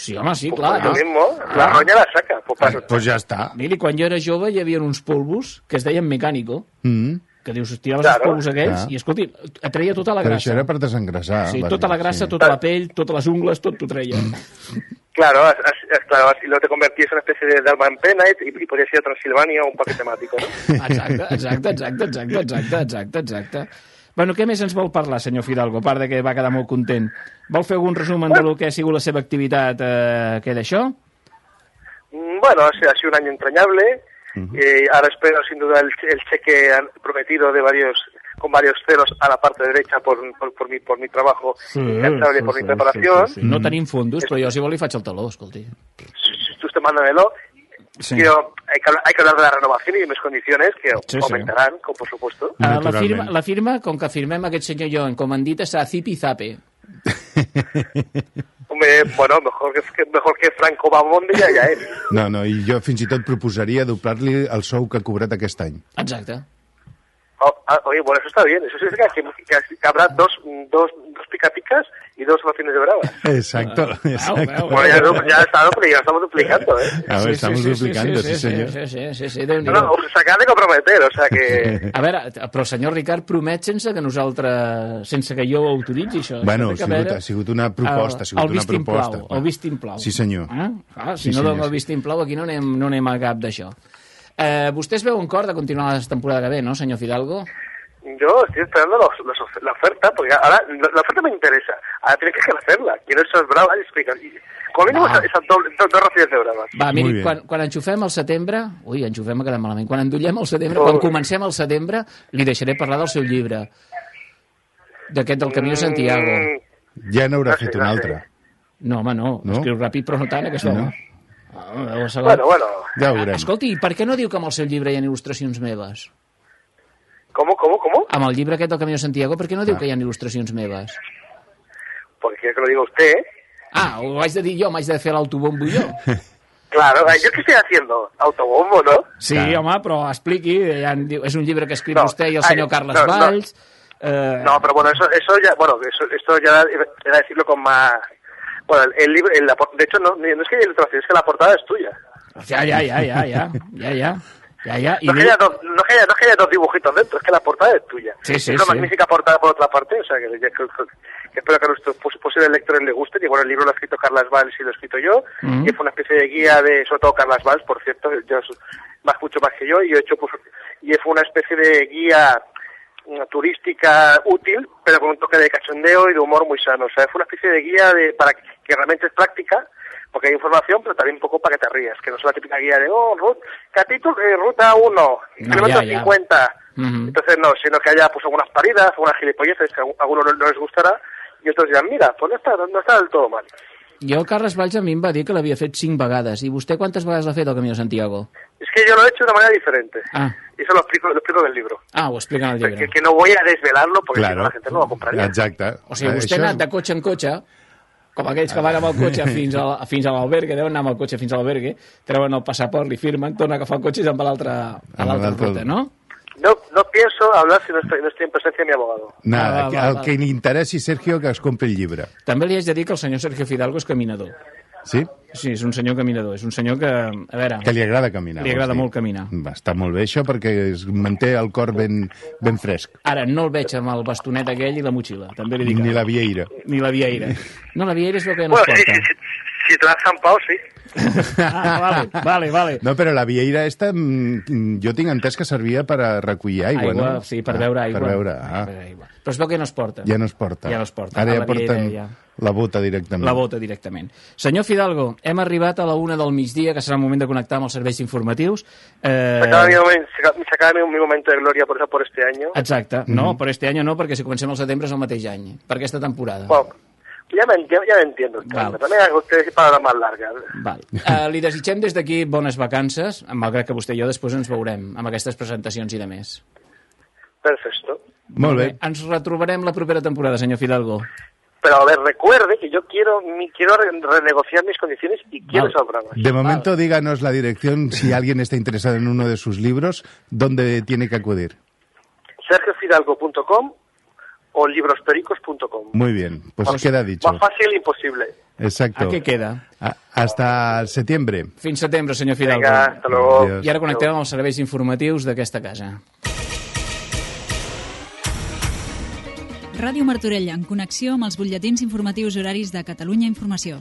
Sí, home, sí, Pues clar. lo jo- mismo, la clar. roña la saca. Pues Ah. Doncs ja està. Miri, quan jo era jove hi havia uns polvos que es deien mecànico, Mm. que dius, tiraves Claro. els polvos aquells Clar. i, escolti, et treia tota la Però grassa. això era per desengrasar. Sí, tota la grassa, sí. tota la pell, totes les ungles, tot t'ho treia. Claro, as- as- as- claro, así lo te convertís en una especie de, de alma en pena y, y podrías ir a Transilvania o un parque temático, ¿no? Exacte, exacte, exacte, exacte, exacte, exacte, exacte. Bueno, què més ens vol parlar, senyor Fidalgo, a part de que va quedar molt content? Vol fer algun resumen de lo que ha sigut la seva activitat eh, que d'això? Mm, Bueno, ha sido, un año entrañable. Eh, ahora espero sin duda el, el cheque prometido de varios con varios ceros a la parte derecha por, por, por mi, por mi trabajo incansable, sí, por sí, mi preparación. Sí, sí, sí. No tenim fondos, però jo si vol li faig el taló, escolti. Si tú usted mándamelo. Sí. Quiero- hay, que hablar, hay que hablar de la renovación y de mis condiciones que Sí, sí. aumentarán, como por supuesto. Uh, la, firma, la firma, com que firmem aquest senyor i jo en comandita, serà Zipi Zape. Hombre, bueno, mejor que, que- mejor que Franco Bamonde ya, ya es. No, no, i jo fins i tot proposaria doblar-li el sou que ha cobrat aquest any. Exacte. Oh, ah, oye, bueno, eso está bien. Eso significa que, que- que habrá dos, dos, dos picapicas y dos raciones de bravas. Exacto, veu, exacto. Bueno, ya, du- ya, está, ya estamos duplicando, ¿eh? A ver, estamos duplicando, sí, señor. Sí, sí, sí, sí, déu No, no, us acaba de comprometer, o sea que... A veure, però el senyor Ricard promet sense que nosaltres, sense que jo ho autoritzi, això. Bueno, ha sigut, veure- ha sigut una proposta, ha sigut el una proposta. El vistimplau. Sí, senyor. Eh? Ah, si Sí, no senyor, dona el sí. vistimplau, aquí no anem, no anem a cap d'això. Eh, vostè es veu un cor de continuar la temporada que ve, no, senyor Fidalgo? Yo estoy esperando los, los of- la oferta, porque ahora la, oferta me interesa. Ahora tienes que hacerla. Quiero esas bravas y explicar. Y, como mínimo Va. esas, dos, dos de bravas. Va, miri, quan, quan enxufem al setembre... Ui, enxufem ha quedat malament. Quan endullem al setembre, Oh. quan comencem al setembre, li deixaré parlar del seu llibre. D'aquest del Camí de Santiago. Mm, Ja n'haurà No fet no un sé. altre. No, home, no. No? Escriu ràpid, però no tant, aquest No. home. Ah, bueno, bueno. Ja ho veurem. Escolti, per què no diu que amb el seu llibre hi ha il·lustracions meves? ¿Cómo, cómo, cómo? Amb el llibre aquest del Camí de Santiago, per què no diu Ah. que hi ha il·lustracions meves? Porque que lo diga usted. ¿eh? Ah, ho haig de dir jo, m'haig de fer l'autobombo jo. Claro, eh, ¿yo qué estoy haciendo? Autobombo, ¿no? Sí, Clar. home, però expliqui. Hi ha, és un llibre que escriu No, vostè i el ai, senyor Carles no, no. Valls. Eh, No, pero bueno, eso, eso ya, bueno, eso, esto ya era decirlo con más... Bueno, el, libro, el- de hecho, no, no es que haya ilustración, es que la portada es tuya. Ja, ja, ja, ja, ja, ja. Ja, ja. I No es, que dos, no, es que haya, no es que haya dos dibujitos dentro, es que la portada es tuya. Sí, sí, es una sí. magnífica portada por otra parte, o sea, que, que- que- que espero que a nuestros pos- posibles lectores les guste. Y bueno, el libro lo ha escrito Carlas Valls y lo he escrito yo, Mm. y fue una especie de guía de, sobre todo Carlas Valls, por cierto, yo más mucho más que yo, y he hecho, pues, y fue una especie de guía turística útil, pero con un toque de cachondeo y de humor muy sano. O sea, fue una especie de guía de, para que, que realmente es práctica, porque hay información, pero también un poco para que te rías, que no es la típica guía de, oh, rut- capítulo, eh, ruta 1, kilómetro ya, ya. 50. Ujú. Entonces, no, sino que haya pues algunas paridas, algunas gilipolleces que a algunos no, no les gustará, y otros dirán, mira, pues no está, no está del todo mal. Jo, Carles Valls, a mi em va dir que l'havia fet cinc vegades. I vostè quantes vegades l'ha fet, el Camí de Santiago? Es que yo lo he hecho de una manera diferente. Ah, Y eso lo explico, lo explico en el libro. ah ho explica en el Que, llibre. que no voy a desvelarlo porque si no Claro. la gente no lo compraría. Exacte. O sigui, vostè ha Això anat de cotxe en cotxe, com aquells que van amb el cotxe fins, a, fins a l'albergue, deuen anar amb el cotxe fins a l'albergue, treuen el passaport, li firmen, tornen a agafar el cotxe i se'n va a l'altra ruta, no? No, no pienso hablar si no estoy, no estoy en presencia de mi abogado. Nada, Ah, va, que- va, el va. que li interessi, Sergio, que es compri el llibre. També li haig de dir que el senyor Sergio Fidalgo és caminador. Sí? Sí, és un senyor caminador, és un senyor que, a veure... Que li agrada caminar. Li agrada molt caminar. Va, està molt bé això perquè es manté el cor ben, ben fresc. Ara, no el veig amb el bastonet aquell i la motxilla, també li dic. Ni la vieira. Ni la vieira. No, la vieira és el que no Bueno, es si, porta. si, si te la has zampado, sí. Ah, vale, vale, vale. No, però la vieira esta, mm, jo tinc entès que servia per a recollir aigua, aigua, no? sí, per Ah, beure aigua. Per beure, ah. Per beure aigua. Però es veu que no es porta. Ja no es porta. Ja no es porta. Ara ja la vieira porten ja. La bota directament. La bota directament. Senyor Fidalgo, hem arribat a la una del migdia, que serà el moment de connectar amb els serveis informatius. Eh, Se acaba, mi, se acaba- momento de gloria por, por este año. Exacte. No, per este any no, perquè si comencem al setembre és el mateix any, per aquesta temporada. Bueno, ya me, ya, ya me entiendo. Val. También hagan ustedes palabras más largas. Val. Uh, li desitgem des d'aquí bones vacances, malgrat que vostè i jo després ens veurem amb aquestes presentacions i de més. Perfecto. Molt bé. Ens retrobarem la propera temporada, senyor Fidalgo. Pero a ver, recuerde que yo quiero mi, quiero re- renegociar mis condiciones y quiero Vale. obra más. De momento, díganos la dirección si alguien está interesado en uno de sus libros, ¿dónde tiene que acudir? sergiofidalgo.com o librospericos.com. Muy bien, pues queda dicho. Más fácil imposible. Exacto. A què queda? A- hasta setembre. Fins setembre, senyor Fidalgo. Vinga, hasta luego. Adiós. I ara connectem amb els serveis informatius d'aquesta casa. Ràdio Martorell, en connexió amb els butlletins informatius horaris de Catalunya Informació.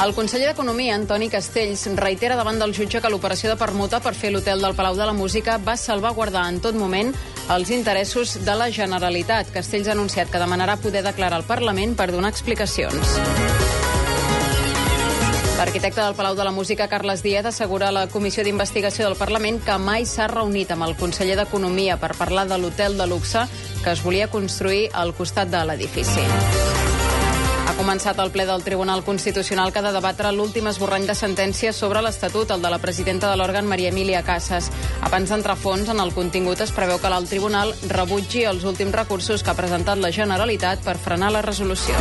El conseller d'Economia, Antoni Castells, reitera davant del jutge que l'operació de permuta per fer l'hotel del Palau de la Música va salvaguardar en tot moment els interessos de la Generalitat. Castells ha anunciat que demanarà poder declarar al Parlament per donar explicacions. L'arquitecte del Palau de la Música, Carles Díaz, assegura a la Comissió d'Investigació del Parlament que mai s'ha reunit amb el conseller d'Economia per parlar de l'hotel de luxe que es volia construir al costat de l'edifici. Ha començat el ple del Tribunal Constitucional que ha de debatre l'últim esborrany de sentència sobre l'Estatut, el de la presidenta de l'òrgan, Maria Emília Casas. Abans d'entrar fons en el contingut, es preveu que l'alt tribunal rebutgi els últims recursos que ha presentat la Generalitat per frenar la resolució.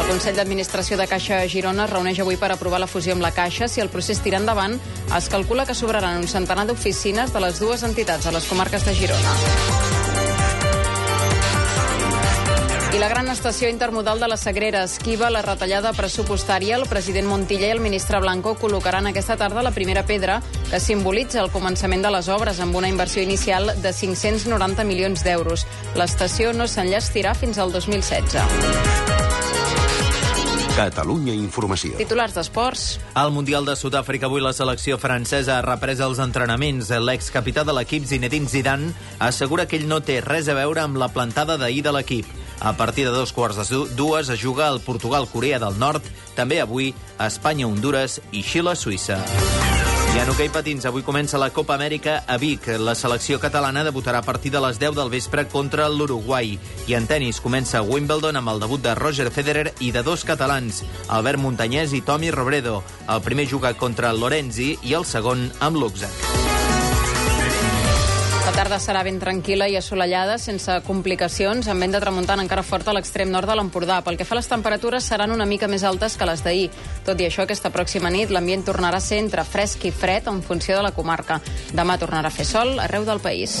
El Consell d'Administració de Caixa Girona es reuneix avui per aprovar la fusió amb la Caixa. Si el procés tira endavant, es calcula que sobraran un centenar d'oficines de les dues entitats a les comarques de Girona. I la gran estació intermodal de la Sagrera esquiva la retallada pressupostària. El president Montilla i el ministre Blanco col·locaran aquesta tarda la primera pedra que simbolitza el començament de les obres amb una inversió inicial de 590 milions d'euros. L'estació no s'enllestirà fins al 2016. Catalunya Informació. Titulars d'esports. Al Mundial de Sud-àfrica avui la selecció francesa ha reprès els entrenaments. L'excapità de l'equip, Zinedine Zidane, assegura que ell no té res a veure amb la plantada d'ahir de l'equip. A partir de dos quarts de du- dues es juga el Portugal-Corea del Nord, també avui Espanya-Honduras i Xile-Suïssa. I en hoquei patins, avui comença la Copa Amèrica a Vic. La selecció catalana debutarà a partir de les 10 del vespre contra l'Uruguai. I en tennis comença Wimbledon amb el debut de Roger Federer i de dos catalans, Albert Muntanyès i Tommy Robredo. El primer juga contra Lorenzi i el segon amb Luxemburg. La tarda serà ben tranquil·la i assolellada, sense complicacions, amb vent de tramuntana encara forta a l'extrem nord de l'Empordà. Pel que fa a les temperatures, seran una mica més altes que les d'ahir. Tot i això, aquesta pròxima nit l'ambient tornarà a ser entre fresc i fred en funció de la comarca. Demà tornarà a fer sol arreu del país.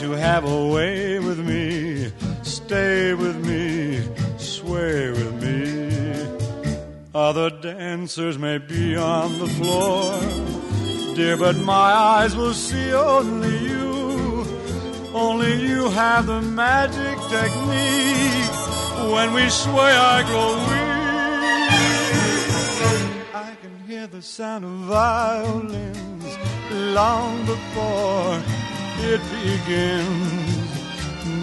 You have a way with me, stay with me, sway with me. Other dancers may be on the floor, dear, but my eyes will see only you. Only you have the magic technique. When we sway, I grow weak. I can hear the sound of violins long before it begins.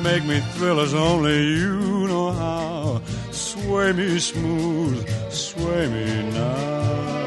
Make me thrill as only you know how. Sway me smooth, sway me now.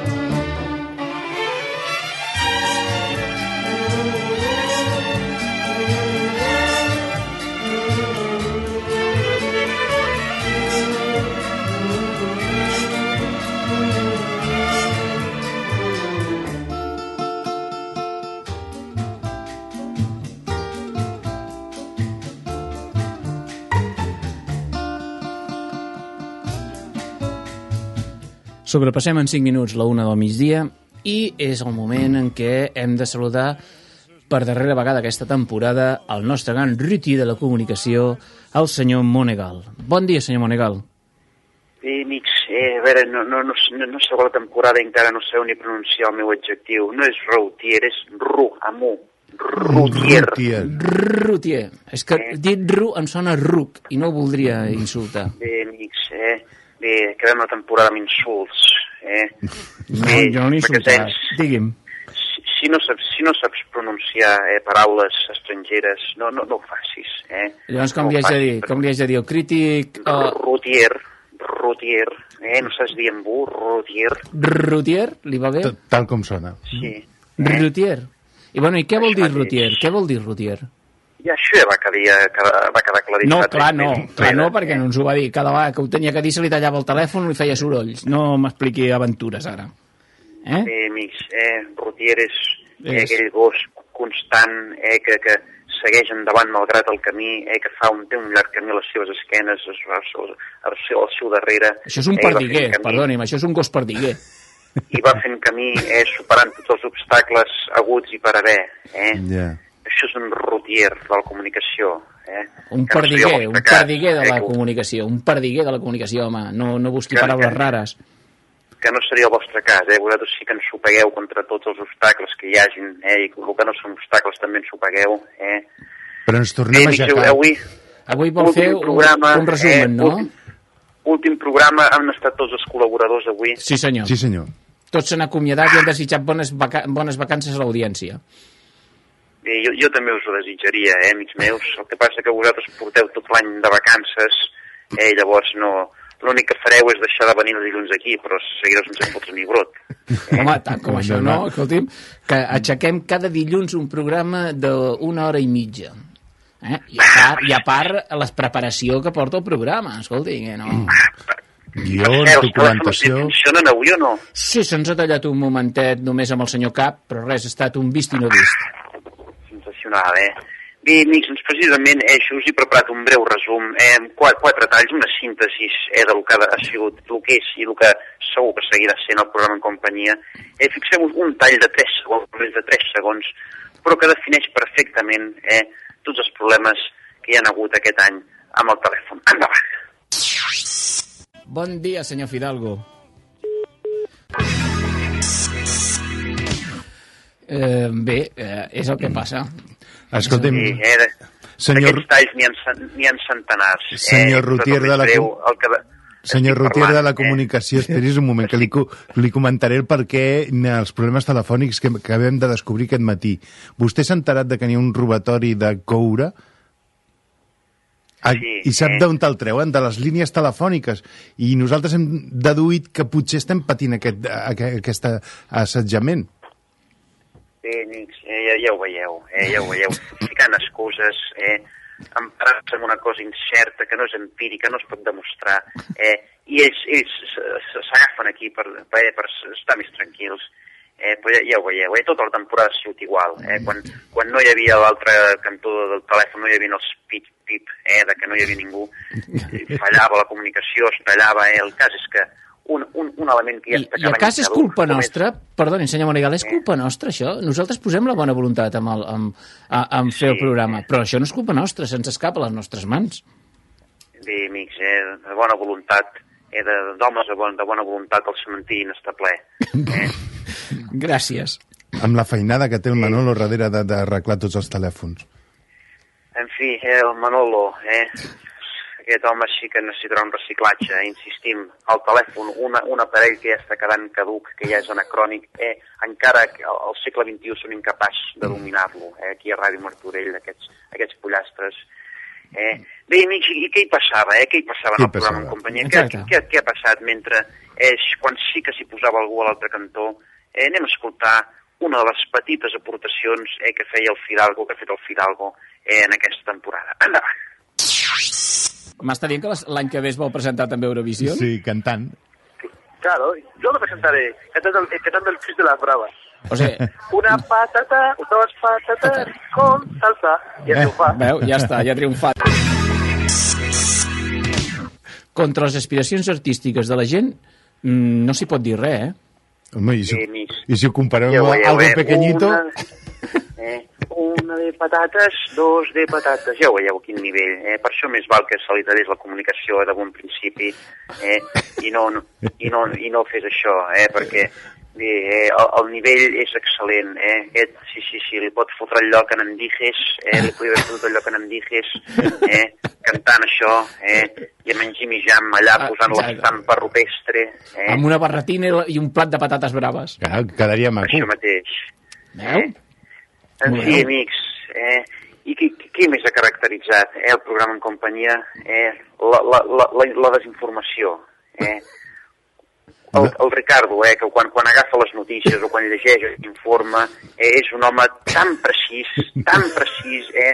Sobrepassem en 5 minuts la una del migdia i és el moment en què hem de saludar per darrera vegada aquesta temporada el nostre gran ruti de la comunicació, el senyor Monegal. Bon dia, senyor Monegal. Bé, amics, eh, a veure, no, no, no, no, no sé la temporada encara no sé ni pronunciar el meu adjectiu. No és routier, és ru, amb u. Routier. Rutier. És que dit ru em sona ruc i no voldria insultar. Bé, amics, eh, bé, acabem la temporada amb insults, eh. No, jo no l'he insultat. Digui'm. Si, si, no saps, si no saps pronunciar eh, paraules estrangeres, no, no, no ho facis, eh. Llavors, com li haig de dir? Com li haig de dir? El crític... Uh, Routier, routier, eh, no saps dir amb u, routier. Rutier? Li va bé? Tal com sona. Sí. Rutier. I, bueno, i què vol dir Rutier? Què vol dir Rutier? I això ja va quedar, va quedar claríssim. No, clar, no, clar, no, perquè no ens ho va dir. Cada vegada que ho tenia que dir se li tallava el telèfon i feia sorolls. No m'expliqui aventures, ara. Eh? Eh, amics, eh, Routier és, eh, aquell gos constant eh, que, que segueix endavant malgrat el camí, eh, que fa un, té un llarg camí a les seves esquenes, al seu, al seu, al seu darrere. Això és un eh, perdiguer, perdoni'm, això és un gos perdiguer. I va fent camí, eh, superant tots els obstacles aguts i per haver. Eh? Ja. Això és un routier de la comunicació. Eh? Un Que no perdiguer, el un perdiguer de eh, la que- comunicació, un perdiguer de la comunicació, home. No, no busqui Que- paraules que- rares. que no seria el vostre cas, eh? Vosaltres sí que ens sopegueu contra tots els obstacles que hi hagin, eh? I el que no són obstacles també ens sopegueu, eh? Però ens tornem a amics, aixecar. avui, Avui vol fer un, programa, un resumen, eh, no? Últim, últim programa, han estat tots els col·laboradors avui. Sí, senyor. Sí, senyor. Tots s'han acomiadat i han desitjat bones, vaca bones vacances a l'audiència. Bé, jo, jo també us ho desitjaria, eh, amics meus. El que passa que vosaltres porteu tot l'any de vacances, eh, llavors no... L'únic que fareu és deixar de venir els dilluns aquí, però seguireu sense fotre ni brot. Home, tant com això, no? Escolti'm, que aixequem cada dilluns un programa d'una hora i mitja. Eh? I, a part, I a part, la preparació que porta el programa, escolti, que no... Guió, Eh, documentació... funcionen avui o no? Sí, se'ns ha tallat un momentet només amb el senyor Cap, però res, ha estat un vist i no vist. Bé, amics, doncs precisament eh, us he preparat un breu resum, eh, quatre, quatre talls, una síntesi eh, del que ha sigut el que és i el que segur que seguirà sent el programa en companyia. Eh, Fixeu-vos un tall de 3 segons, més de 3 segons, però que defineix perfectament eh, tots els problemes que hi han hagut aquest any amb el telèfon. Endavant. Bon dia, senyor Fidalgo. Eh, bé, eh, és el que passa. Escolti'm, Sí, eh, de, senyor, D'aquests talls n'hi ha, ha centenars. Senyor eh, Rutier de la breu, el que senyor Rutier de la eh? comunicació, esperis un moment, que li, li comentaré el per què els problemes telefònics que acabem de descobrir aquest matí. Vostè s'ha enterat de que n'hi ha un robatori de coure? A, Sí, I sap eh. d'on te'l treuen? De les línies telefòniques. I nosaltres hem deduït que potser estem patint aquest, aquest, aquest assetjament. Amics, eh, ja, ja ho veieu, eh, ja ho veieu. Ficant excuses, eh, emparant-se en una cosa incerta, que no és empírica, no es pot demostrar, eh, i ells ells s'agafen aquí per, per, per estar més tranquils. Eh, però ja, ja ho veieu, eh, tota la temporada ha sigut igual. Eh, quan, quan no hi havia l'altre cantó del telèfon, no hi havia els pip-pip, eh, de que no hi havia ningú, fallava la comunicació, es tallava, eh, el cas és que un, un, un element que ja I, està I a cas és culpa és- nostra, perdoni, senyor Monegal, és culpa nostra, això? Nosaltres posem la bona voluntat amb, el, amb, a, amb fer el programa, però això no és culpa nostra, se'ns escapa a les nostres mans. Bé, amics, eh, de bona voluntat, eh, de- d'homes de, bona, de bona voluntat, el cementiri n'està ple. Gràcies. Amb la feinada que té el Manolo darrere de- d'arreglar tots els telèfons. En fi, eh, el Manolo, eh? Aquest home sí que necessitarà un reciclatge, eh? insistim. El telèfon, una, un aparell que ja està quedant caduc, que ja és anacrònic, eh? encara que al segle XXI són incapaç de dominar-lo, eh? aquí a Ràdio Martorell, aquests, aquests pollastres. Eh? Bé, amics, i què hi passava, eh? Què hi passava en el programa en companyia? Què, què, què ha passat mentre, eh, quan sí que s'hi posava algú a l'altre cantó? Eh, anem a escoltar una de les petites aportacions eh, que feia el Fidalgo, que ha fet el Fidalgo eh, en aquesta temporada. Endavant. M'està dient que l'any que ve es vol presentar també a Eurovisió? Sí, cantant. Claro, yo lo presentaré cantando, el- cantando el quiz de las bravas. O sigui, Una patata, dos patatas con salsa y el triunfar. Veu, ja està, ja ha triomfat. Contra les aspiracions artístiques de la gent mm, no s'hi pot dir res, eh? Home, i si, i si ho comparem Ja amb algo eh? pequeñito... Una, eh, una de patates, dos de patates. Ja ho veieu, quin nivell. Eh? Per això més val que se li la comunicació de bon principi eh? I, no, no, i, no, i no fes això, eh? perquè bé, eh, el, el nivell és excel·lent. Eh? Aquest, sí, sí, sí, li pot fotre el lloc en Andijes, eh? li podria haver fotut el lloc en Andijes, eh? cantant això, eh? i amb en Jimmy Jam allà Ah, posant l'estampa rupestre. Eh? Amb una barretina i un plat de patates braves. Clar, quedaria maco. Això mateix. Veu? En Molt fi, bé. amics, eh, i què, què més ha caracteritzat eh, el programa en companyia? Eh, la, la, la, la, la desinformació. Eh? El, el Ricardo, eh, que quan, quan agafa les notícies o quan llegeix o informa, eh, és un home tan precís, tan precís, eh,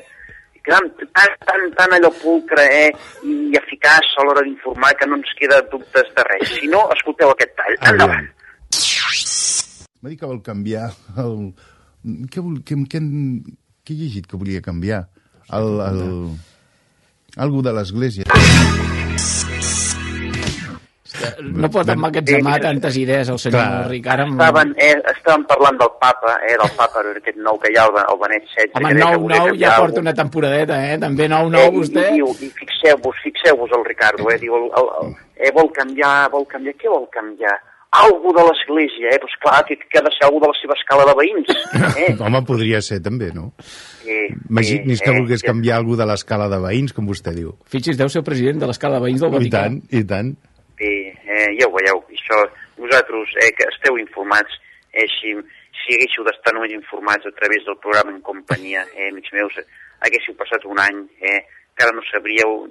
tan, tan, tan, tan allò pulcre eh, i eficaç a l'hora d'informar que no ens queda dubtes de res. Si no, escolteu aquest tall. Endavant. M'ha dit que vol canviar el... Què, vol, què, què, què he llegit que volia canviar? El, el... Algú de l'església. No pot emmagatzemar tantes idees el senyor Clar. Ricard. Amb... Estaven, eh, estaven parlant del papa, eh, del papa aquest nou que hi ha, el, el Benet XVI. Home, que deia que 9-9 volia ja porta una temporadeta, eh? També 9-9 Eh, i- vostè. I, diu, i fixeu-vos, fixeu-vos el Ricardo, eh, diu, el, el, el, eh, vol canviar, vol canviar, què vol canviar? Algú de l'església, eh? Doncs clar, que, que ha de ser algú de la seva escala de veïns. Eh? Home, podria ser també, no? Eh, Imagini's eh, que eh, volgués canviar algú de l'escala de veïns, com vostè diu. Fixi's, deu ser el president de l'escala de veïns del I Vaticà. tant, i tant. Sí, eh, ja ho veieu, això, vosaltres eh, que esteu informats, eh, si, si haguéssiu d'estar només informats a través del programa en companyia, eh, amics meus, eh, haguéssiu passat un any, eh, que ara no sabríeu,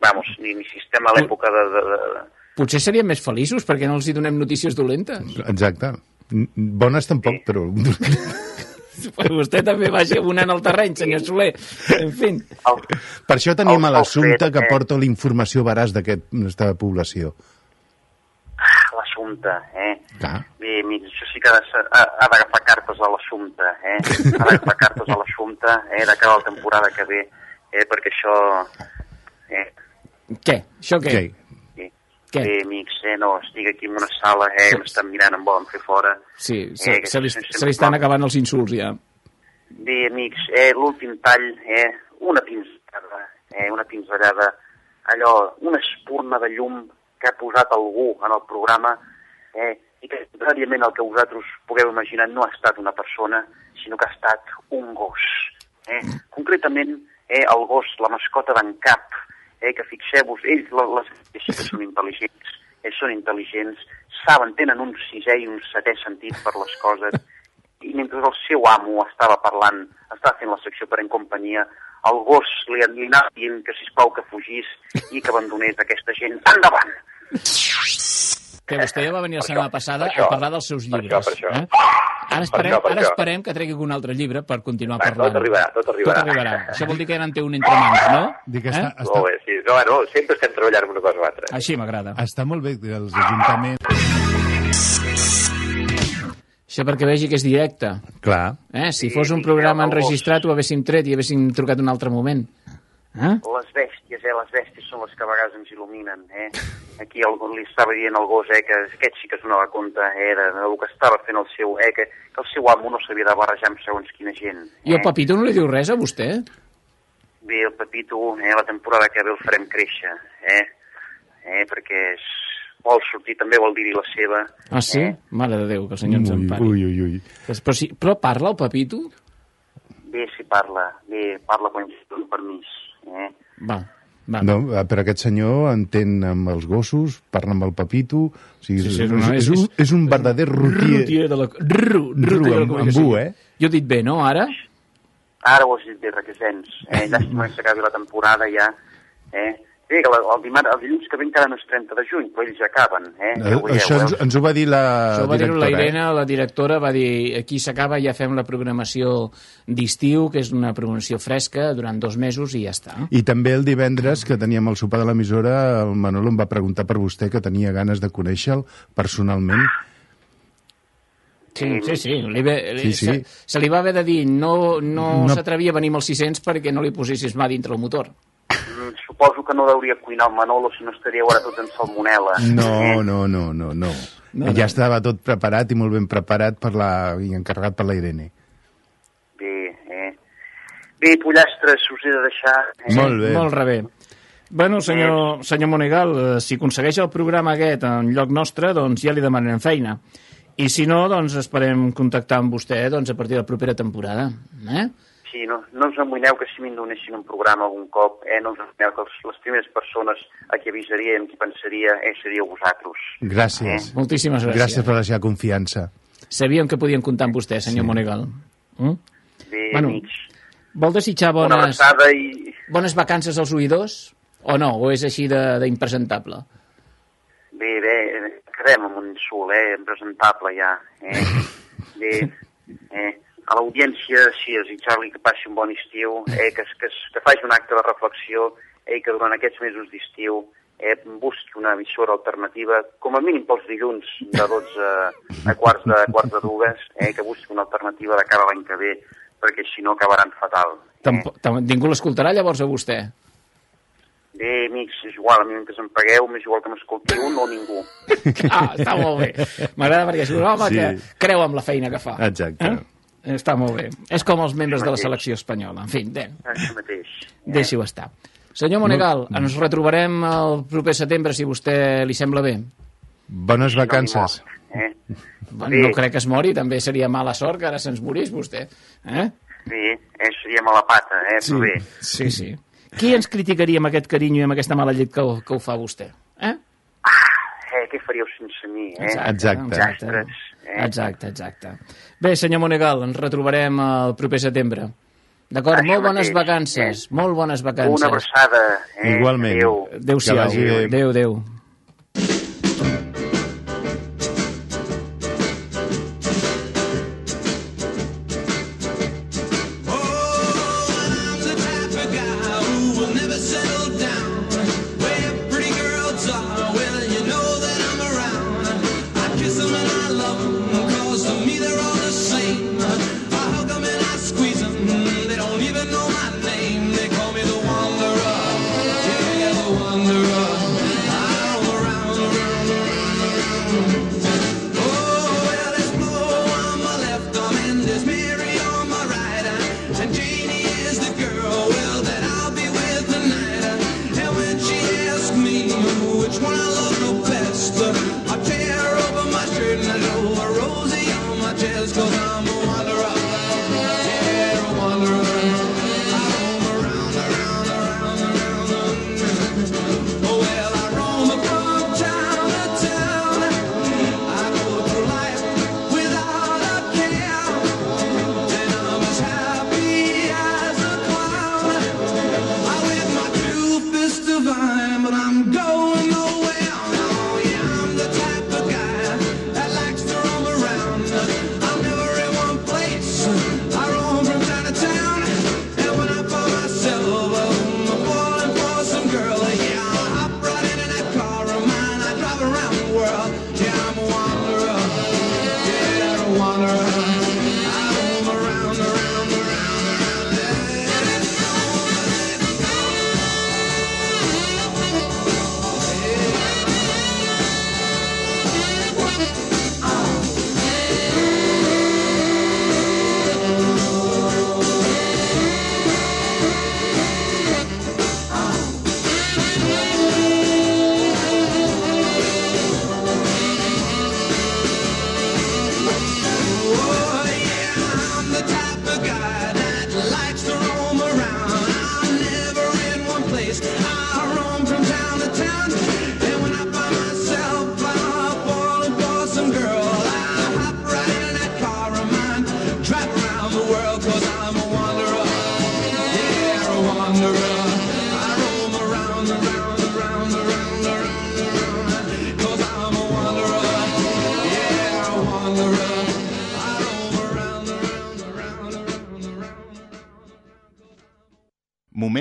vamos, ni, ni si estem a l'època de, de, de, Potser serien més feliços perquè no els hi donem notícies dolentes. Exacte. Bones tampoc, però... Però vostè també vagi abonant el terreny, senyor Soler. En fi. Per això tenim l'assumpte que porta la informació veraç d'aquesta població. l'assumpte, eh? Clar. Bé, mira, això sí que ha, d'agafar cartes a l'assumpte, eh? Ha d'agafar cartes a l'assumpte, eh? De cara a la temporada que ve, eh? Perquè això... Eh? Què? Això què? Sí. Què? Bé, amics, eh? No, estic aquí en una sala, eh? M'estan mirant, em volen fer fora. Sí, se, Eh, se, li, se li estan acabant els insults, ja. Bé, amics, eh, l'últim tall, eh, una pinzellada, eh, una pinzellada, allò, una espurna de llum que ha posat algú en el programa, eh, i que, contràriament al que vosaltres pugueu imaginar, no ha estat una persona, sinó que ha estat un gos. Eh? Concretament, eh, el gos, la mascota d'en Cap, eh, que fixeu-vos, ells, les que són intel·ligents, ells són intel·ligents, saben, tenen un sisè i un setè sentit per les coses, i mentre el seu amo estava parlant, estava fent la secció per en companyia, el gos li, li anava dient que, sisplau, que fugís i que abandonés aquesta gent. Endavant! Que vostè ja va venir la setmana passada per això, a parlar dels seus per llibres. això, per això. Eh? Ara esperem, això, per ara això. esperem que tregui un altre llibre per continuar Va, parlant. tot arribarà, tot arribarà. Tot arribarà. Això vol dir que ja en té un entre mans, no? Dic, eh? està, Molt bé, sí. No, bueno, sempre estem treballant en una cosa o altra. Així m'agrada. Està molt bé que els ajuntaments... Això perquè vegi que és directe. Clar. Eh? Si fos un programa enregistrat ho haguéssim tret i haguéssim trucat un altre moment. Eh? Les bèsties, eh, les bèsties són les que a vegades ens il·luminen, eh? Aquí el, li estava dient al gos, eh, que aquest sí que es donava compte, eh, de, del que estava fent el seu, eh, que, que el seu amo no s'havia de barrejar amb segons quina gent. I el Papito no li diu res a vostè? Bé, el Pepito, eh, la temporada que ve el farem créixer, eh? eh perquè és, vol sortir, també vol dir-hi la seva. Ah, sí? Mare de Déu, que el senyor ens Ui, empari. ui, ui, ui. Però, si, però parla el Papito? Bé, si parla. Bé, parla quan dona permís. Eh? Va, va. No, eh, però aquest senyor entén amb els gossos, parla amb el papito... O sigui, Sí, és, sí, és, no, és, és- un, és un verdader rutier. Rutier de la... Ru, Ru, la amb, amb bu, eh? Jo he dit bé, no, ara? Ara ho has dit bé, Requesens. Eh? Llàstima que s'acabi la temporada ja. Eh? Bé, que la- el, dimarts, el dilluns que ve encara no és 30 de juny, però ells ja acaben. Eh? Ja ho veieu, Això ens, eh? ens ho va dir la Això va dir la directora. Irene, la directora, va dir aquí s'acaba, ja fem la programació d'estiu, que és una programació fresca, durant dos mesos i ja està. I també el divendres, que teníem el sopar de l'emissora, el Manolo em va preguntar per vostè, que tenia ganes de conèixer-lo personalment. Sí, sí, sí. Li ve, li, Sí, sí. Se, se li va haver de dir no, no, No. s'atrevia a venir amb els 600 perquè no li posessis mà dintre el motor. Suposo que no deuria cuinar el Manolo, si no estaríeu ara tots en salmonela. No, no, no, no, no. No, ja no. estava tot preparat i molt ben preparat per la, i encarregat per la Irene. Bé, eh? Bé, pollastres, us he de deixar. Eh? Molt bé. Molt rebé. Bueno, senyor, senyor Monegal, eh, si aconsegueix el programa aquest en lloc nostre, doncs ja li demanem feina. I si no, doncs esperem contactar amb vostè doncs, a partir de la propera temporada. Eh? Sí, no, no us amoïneu que si m'hi donessin un programa algun cop, eh, no us amoïneu que els, les primeres persones a qui avisaria i amb qui pensaria eh, seríeu vosaltres. Gràcies. Moltíssimes gràcies. Gràcies per la seva confiança. Sabíem que podien comptar amb vostè, senyor Sí. Monegal. Mm? Bé, Bueno, amics, Vol desitjar bones, i... bones vacances als oïdors? O no? O és així de- d'impresentable? Bé, bé, quedem amb un insult, eh, presentable ja. Eh? Bé, eh, a l'audiència, sí, desitjar-li que passi un bon estiu, eh, que, es- que, que faci un acte de reflexió eh, i que durant aquests mesos d'estiu eh, busqui una emissora alternativa, com a mínim pels dilluns de 12 a quarts de, quarts de dues, eh, que busqui una alternativa de cara a l'any que ve, perquè si no acabaran fatal. Tampo, tam, ningú l'escoltarà llavors a vostè? Bé, amics, és igual, a mi que se'm pagueu, m'és igual que m'escoltiu un o ningú. Ah, està molt bé. M'agrada perquè és un home Sí. que creu amb la feina que fa. Exacte. Eh? Està molt bé. És com els membres de la selecció espanyola. En fi, de, Això mateix. deixi-ho estar. Senyor Monegal, ens retrobarem el proper setembre, si vostè li sembla bé. Bones vacances. Eh? Bueno, no crec que es mori, també seria mala sort que ara se'ns morís vostè. Eh? Sí, eh, seria mala pata, eh? Però bé. sí, sí. Qui ens criticaria amb aquest carinyo i amb aquesta mala llet que, ho- que ho fa vostè? Eh? Eh, què faríeu sense mi, eh? Exacte. Desastres, eh? Exacte, exacte. Bé, senyor Monegal, ens retrobarem el proper setembre. D'acord? Molt bones mateix, vacances, molt bones vacances. Una abraçada, eh? Igualment. Adéu. Adéu-siau. Bé. Adéu, adéu.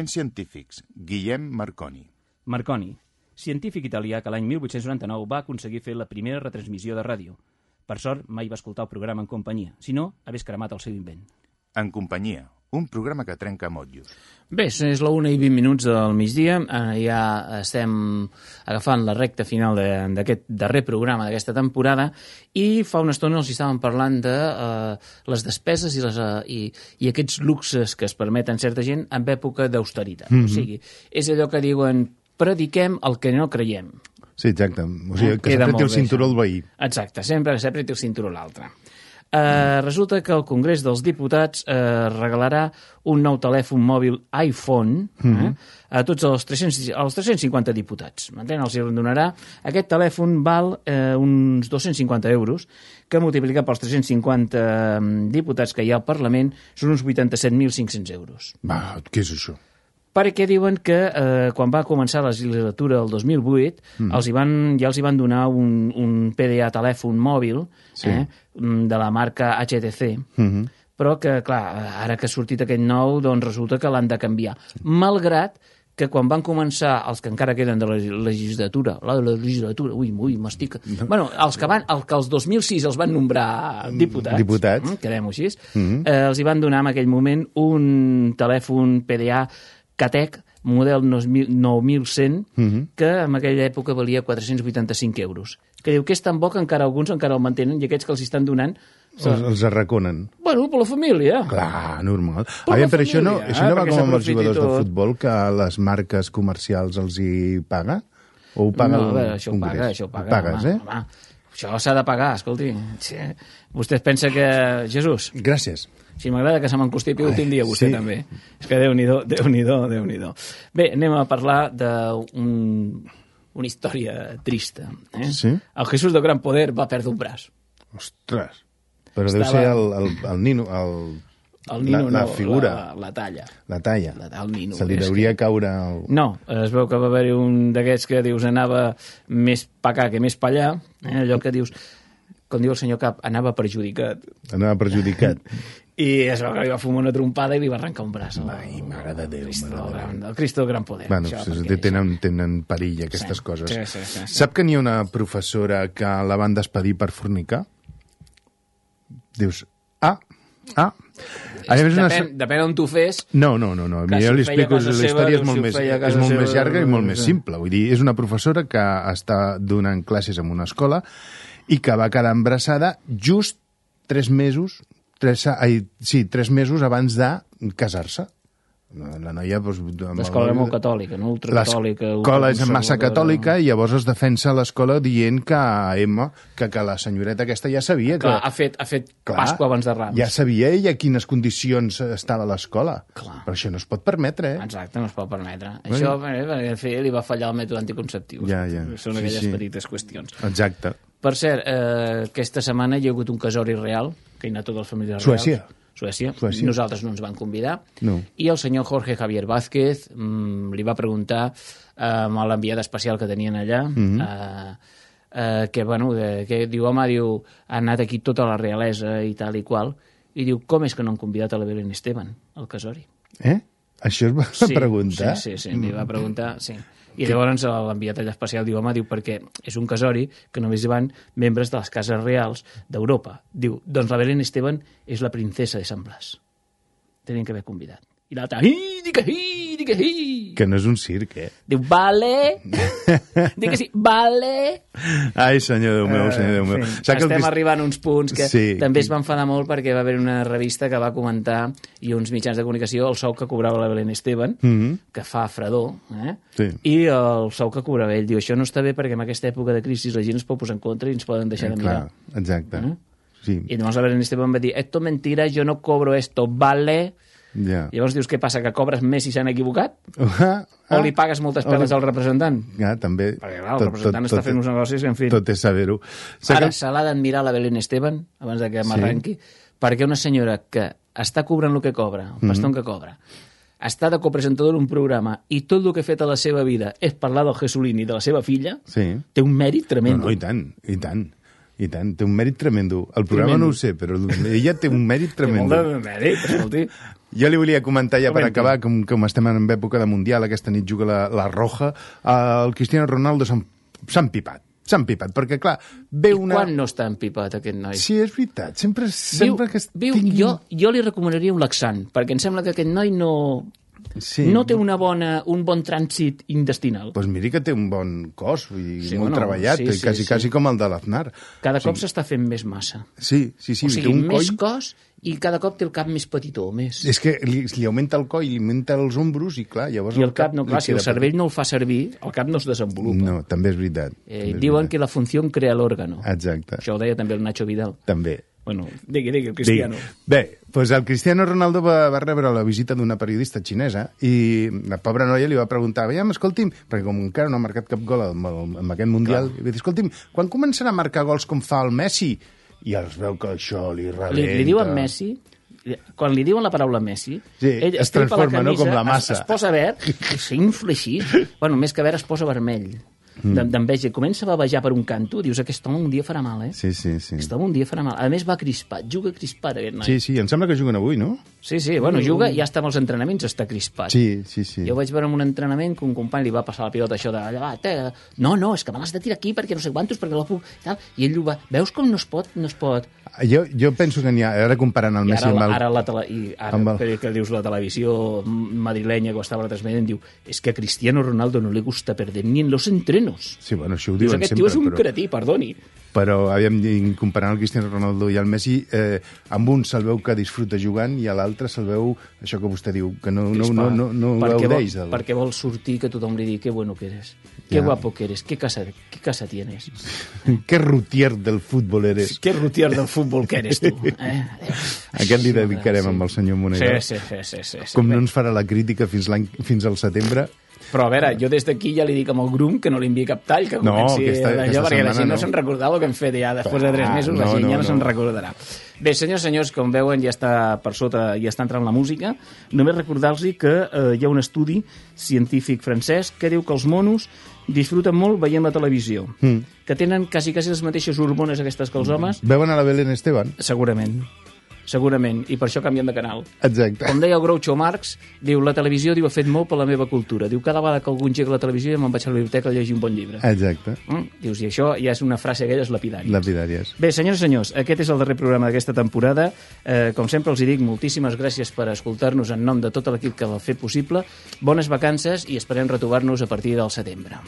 Moments científics. Guillem Marconi. Marconi, científic italià que l'any 1899 va aconseguir fer la primera retransmissió de ràdio. Per sort, mai va escoltar el programa en companyia. Si no, hagués cremat el seu invent. En companyia. Un programa que trenca motllos. Bé, és la 1 i 20 minuts del migdia. Eh, ja estem agafant la recta final de- d'aquest darrer programa d'aquesta temporada i fa una estona els estàvem parlant de eh, les despeses i, les, eh, i, i aquests luxes que es permeten certa gent en època d'austeritat. Mhm. O sigui, és allò que diuen prediquem el que no creiem. Sí, exacte. O sigui, que molt el cinturó al veí. Exacte, sempre, té el cinturó l'altre. Uh, resulta que el Congrés dels Diputats uh, regalarà un nou telèfon mòbil iPhone eh, Mhm. a tots els, 300, als 350 diputats. M'entén? Els hi donarà. Aquest telèfon val eh, uns 250 euros, que multiplicat pels 350 diputats que hi ha al Parlament són uns 87.500 euros. Va, què és això? Perquè diuen que eh, quan va començar la legislatura del 2008 Mm. els hi van, ja els hi van donar un, un PDA telèfon mòbil Sí. eh, de la marca HTC, Mhm. però que, clar, ara que ha sortit aquest nou, doncs resulta que l'han de canviar. Malgrat que quan van començar els que encara queden de la legislatura, la, la legislatura, ui, ui, m'estic... Bueno, els que, van, el que els 2006 els van nombrar diputats, Diputats. mm, quedem-ho així, Mhm. eh, els hi van donar en aquell moment un telèfon PDA Catec model 9100 Mhm. que en aquella època valia 485 euros. Que diu que és tan bo que encara alguns encara el mantenen i aquests que els estan donant... Els, els arraconen. Bueno, per la família. Clar, normal. Per Aviam, la per això no, això no va com amb els jugadors de tot. futbol, que les marques comercials els hi paga? O ho paga no, veure, això ho Congrés? paga, això ho paga. Ho pagues, home, eh? Home, això s'ha de pagar, escolti. Sí. Vostè pensa que... Jesús. Gràcies. Si m'agrada que se m'encostipi l'últim dia, vostè sí. també. És que Déu-n'hi-do, déu nhi déu Bé, anem a parlar d'un una història trista. Eh? Sí? El Jesús de gran poder va perdre un braç. Ostres. Però deu Estava- ser el, el, el nino, el, El nino la, la no, figura, la, la talla. la talla. La, el nino. Se li deuria caure... El... No, es veu que va haver-hi un d'aquests que dius anava més pa acá que més pa allà, eh? allò que dius, com diu el senyor Cap, anava perjudicat. Anava perjudicat. I es veu que li va fumar una trompada i li va arrencar un braç. Ai, mare de Déu, Cristo, mare de Déu. gran, el Cristo del gran poder. Bueno, això, doncs, perquè tenen, tenen perill aquestes Sí, coses. sí, sí, sí, sí. Sap que n'hi ha una professora que la van despedir per fornicar? Dius, ah, ah. A més, una... Depèn, depèn on tu fes. No, no, no, no. Jo li explico, la seva, història és molt, més, és molt seva, més llarga i molt més sí. simple. Vull dir, és una professora que està donant classes en una escola i que va quedar embarassada just tres mesos, tres, ai, sí, tres mesos abans de casar-se. La noia... Doncs, L'escola era molt catòlica, no? Ultracatòlica. L'escola és massa catòlica i llavors es defensa l'escola dient que Emma, que, que la senyoreta aquesta ja sabia que... Clar, ha fet, ha fet Pasqua abans de Rams. Ja sabia ella quines condicions estava l'escola. Però això no es pot permetre, eh? Exacte, no es pot permetre. Bueno. Això, eh, perquè al final li va fallar el mètode anticonceptiu. Ja, ja. Són Sí, aquelles sí. petites qüestions. Exacte. Per cert, eh, aquesta setmana hi ha hagut un casori real, que hi ha anat totes les famílies Suècia. Suècia. Suècia. Nosaltres no ens van convidar. No. I el senyor Jorge Javier Vázquez mm, li va preguntar eh, a l'enviat especial que tenien allà Mhm. eh, eh, que, bueno, que, que diu, home, diu, ha anat aquí tota la realesa i tal i qual, i diu, com és que no han convidat a la Belén Esteban al casori? Eh? Això es va Sí, preguntar? Sí, sí, sí, li va preguntar, sí. I llavors l'enviat allà especial diu, home, diu, perquè és un casori que només hi van membres de les cases reals d'Europa. Diu, doncs la Belén Esteban és la princesa de Sant Blas. Tenien que haver convidat. I l'altre, hi, di que hi, que hi. Que no és un circ, eh? Diu, vale. Dic que sí, vale. Ai, senyor Déu meu, Eh, senyor Déu meu. el Estem Crist- arribant a uns punts que Sí. també es va enfadar molt perquè va haver una revista que va comentar i uns mitjans de comunicació el sou que cobrava la Belén Esteban, Mhm. que fa fredor, eh? Sí. i el sou que cobrava ell. Diu, això no està bé perquè en aquesta època de crisi la gent es pot posar en contra i ens poden deixar Eh, de clar, mirar. exacte. Eh? Sí, I llavors la Belén Esteban va dir, esto mentira, yo no cobro esto, vale? Ja. Llavors dius, què passa, que cobres més si s'han equivocat? Ah, O li pagues moltes o li- peles al representant? Ja, també. Perquè, clar, el representant està fent uns negocis, en fi. Tot és saber-ho. Ara que- se l'ha d'admirar la Belén Esteban, abans de que Sí. m'arrenqui, perquè una senyora que està cobrant el que cobra, el paston Mhm. que cobra, està de copresentador en un programa i tot el que ha fet a la seva vida és parlar del Jesulín i de la seva filla, Sí. té un mèrit tremendo. No, no, i tant, i tant. I tant, té un mèrit tremendo. El programa Tremendo. no ho sé, però ella té un mèrit tremendo. Té molt de mèrit, escolti. Jo li volia comentar ja per acabar, com, com estem en època de Mundial, aquesta nit juga la, la Roja, el Cristiano Ronaldo s'ha empipat. S'ha empipat, perquè, clar, ve una... Quan no està empipat, aquest noi? Sí, és veritat. Sempre, Viu, sempre que viu, jo, jo li recomanaria un laxant, perquè em sembla que aquest noi no, Sí. no té una bona, un bon trànsit intestinal. Pues miri que té un bon cos i Sí, sí, molt bueno, treballat, sí, sí, quasi, sí. quasi com el de l'Aznar. Cada O cop s'està fent més massa. Sí, sí, sí, o té sigui, un més coll... cos i cada cop té el cap més petitó, més... És que li, li augmenta el coll, li augmenta els ombros i, clar, llavors... I el cap, no, clar, si el cervell no el fa servir, el cap no es desenvolupa. No, també és veritat. Eh, també és diuen veritat. que la funció crea l'òrgano. Exacte. Això ho deia també el Nacho Vidal. També. Bueno, digui, digui, el Cristiano. Digui. Bé, doncs el Cristiano Ronaldo va, va rebre la visita d'una periodista xinesa i la pobra noia li va preguntar, veiem, escolti'm, perquè com encara no ha marcat cap gol amb aquest Mundial, i va dir, escolti'm, quan començarà a marcar gols com fa el Messi? I es veu que això li rebenta. Li, li diuen Messi, quan li diuen la paraula Messi, Sí, ell es tripa la transforma, no? camisa, Com la es- massa. Es, posa verd s'infla així. bueno, més que verd es posa vermell. Mm. Mm. D'enveja. Comença a bavejar per un canto, dius, aquest home un dia farà mal, eh? Sí, sí, sí. Aquest home un dia farà mal. A més, va crispat, juga crispat, aquest noi. Sí, sí, em sembla que juguen avui, no? sí, sí bueno, juga, ja està amb els entrenaments, està crispat. Sí, sí, sí. Jo vaig veure en un entrenament que un company li va passar la pilota això de va, te, no, no, és que me l'has de tirar aquí perquè no sé quantos, perquè la puc... Tal. I ell ho va... Veus com no es pot? No es pot. Jo, jo penso que n'hi ha, ara comparant el I Messi ara, amb el... ara, la tele, i ara amb el- el... que dius la televisió madrilenya que ho estava transmetent, diu és que a Cristiano Ronaldo no le gusta perder ni en los entrenos. Sí, bueno, això ho diuen aquest sempre, tio és un però... cretí, perdoni. Però i comparant el Cristiano Ronaldo i el Messi, eh, amb un se'l veu que disfruta jugant i a l'altre se'l veu, això que vostè diu, que no, no, no, no, no perquè, vol, gaudeix del... perquè vol sortir que tothom li digui que bueno que eres, que Ja. guapo que eres, que casa, que casa tienes. Que rutier del futbol eres. Que rutier del futbol que eres tu. Eh? Aquest li dedicarem amb el senyor Monegó. Sí, sí, sí, sí, sí, sí. Com no ens farà la crítica fins, fins al setembre, Però a veure, jo des d'aquí ja li dic amb el Grum que no li enviï cap tall, que No, comenci aquesta- allò, aquesta perquè la gent no, no. se'n recordarà el que hem fet ja després de tres Ah, mesos, la no, gent no, ja no, se'n no. recordarà. Bé, senyors, senyors, com veuen ja està per sota, ja està entrant la música. Només recordar-los que eh, hi ha un estudi científic francès que diu que els monos disfruten molt veient la televisió, Mm. que tenen quasi, quasi les mateixes hormones aquestes que els homes, veuen a la Belén Esteban. segurament segurament, i per això canvien de canal. Exacte. Com deia el Groucho Marx, diu, la televisió diu, ha fet molt per la meva cultura. Diu, cada vegada que algú engega la televisió ja me'n vaig a la biblioteca a llegir un bon llibre. Exacte. Mm? Dius, i això ja és una frase aquelles lapidàries. Lapidàries. Bé, senyors i senyors, aquest és el darrer programa d'aquesta temporada. Eh, com sempre els hi dic, moltíssimes gràcies per escoltar-nos en nom de tot l'equip que l'ha fet possible. Bones vacances i esperem retrobar-nos a partir del setembre.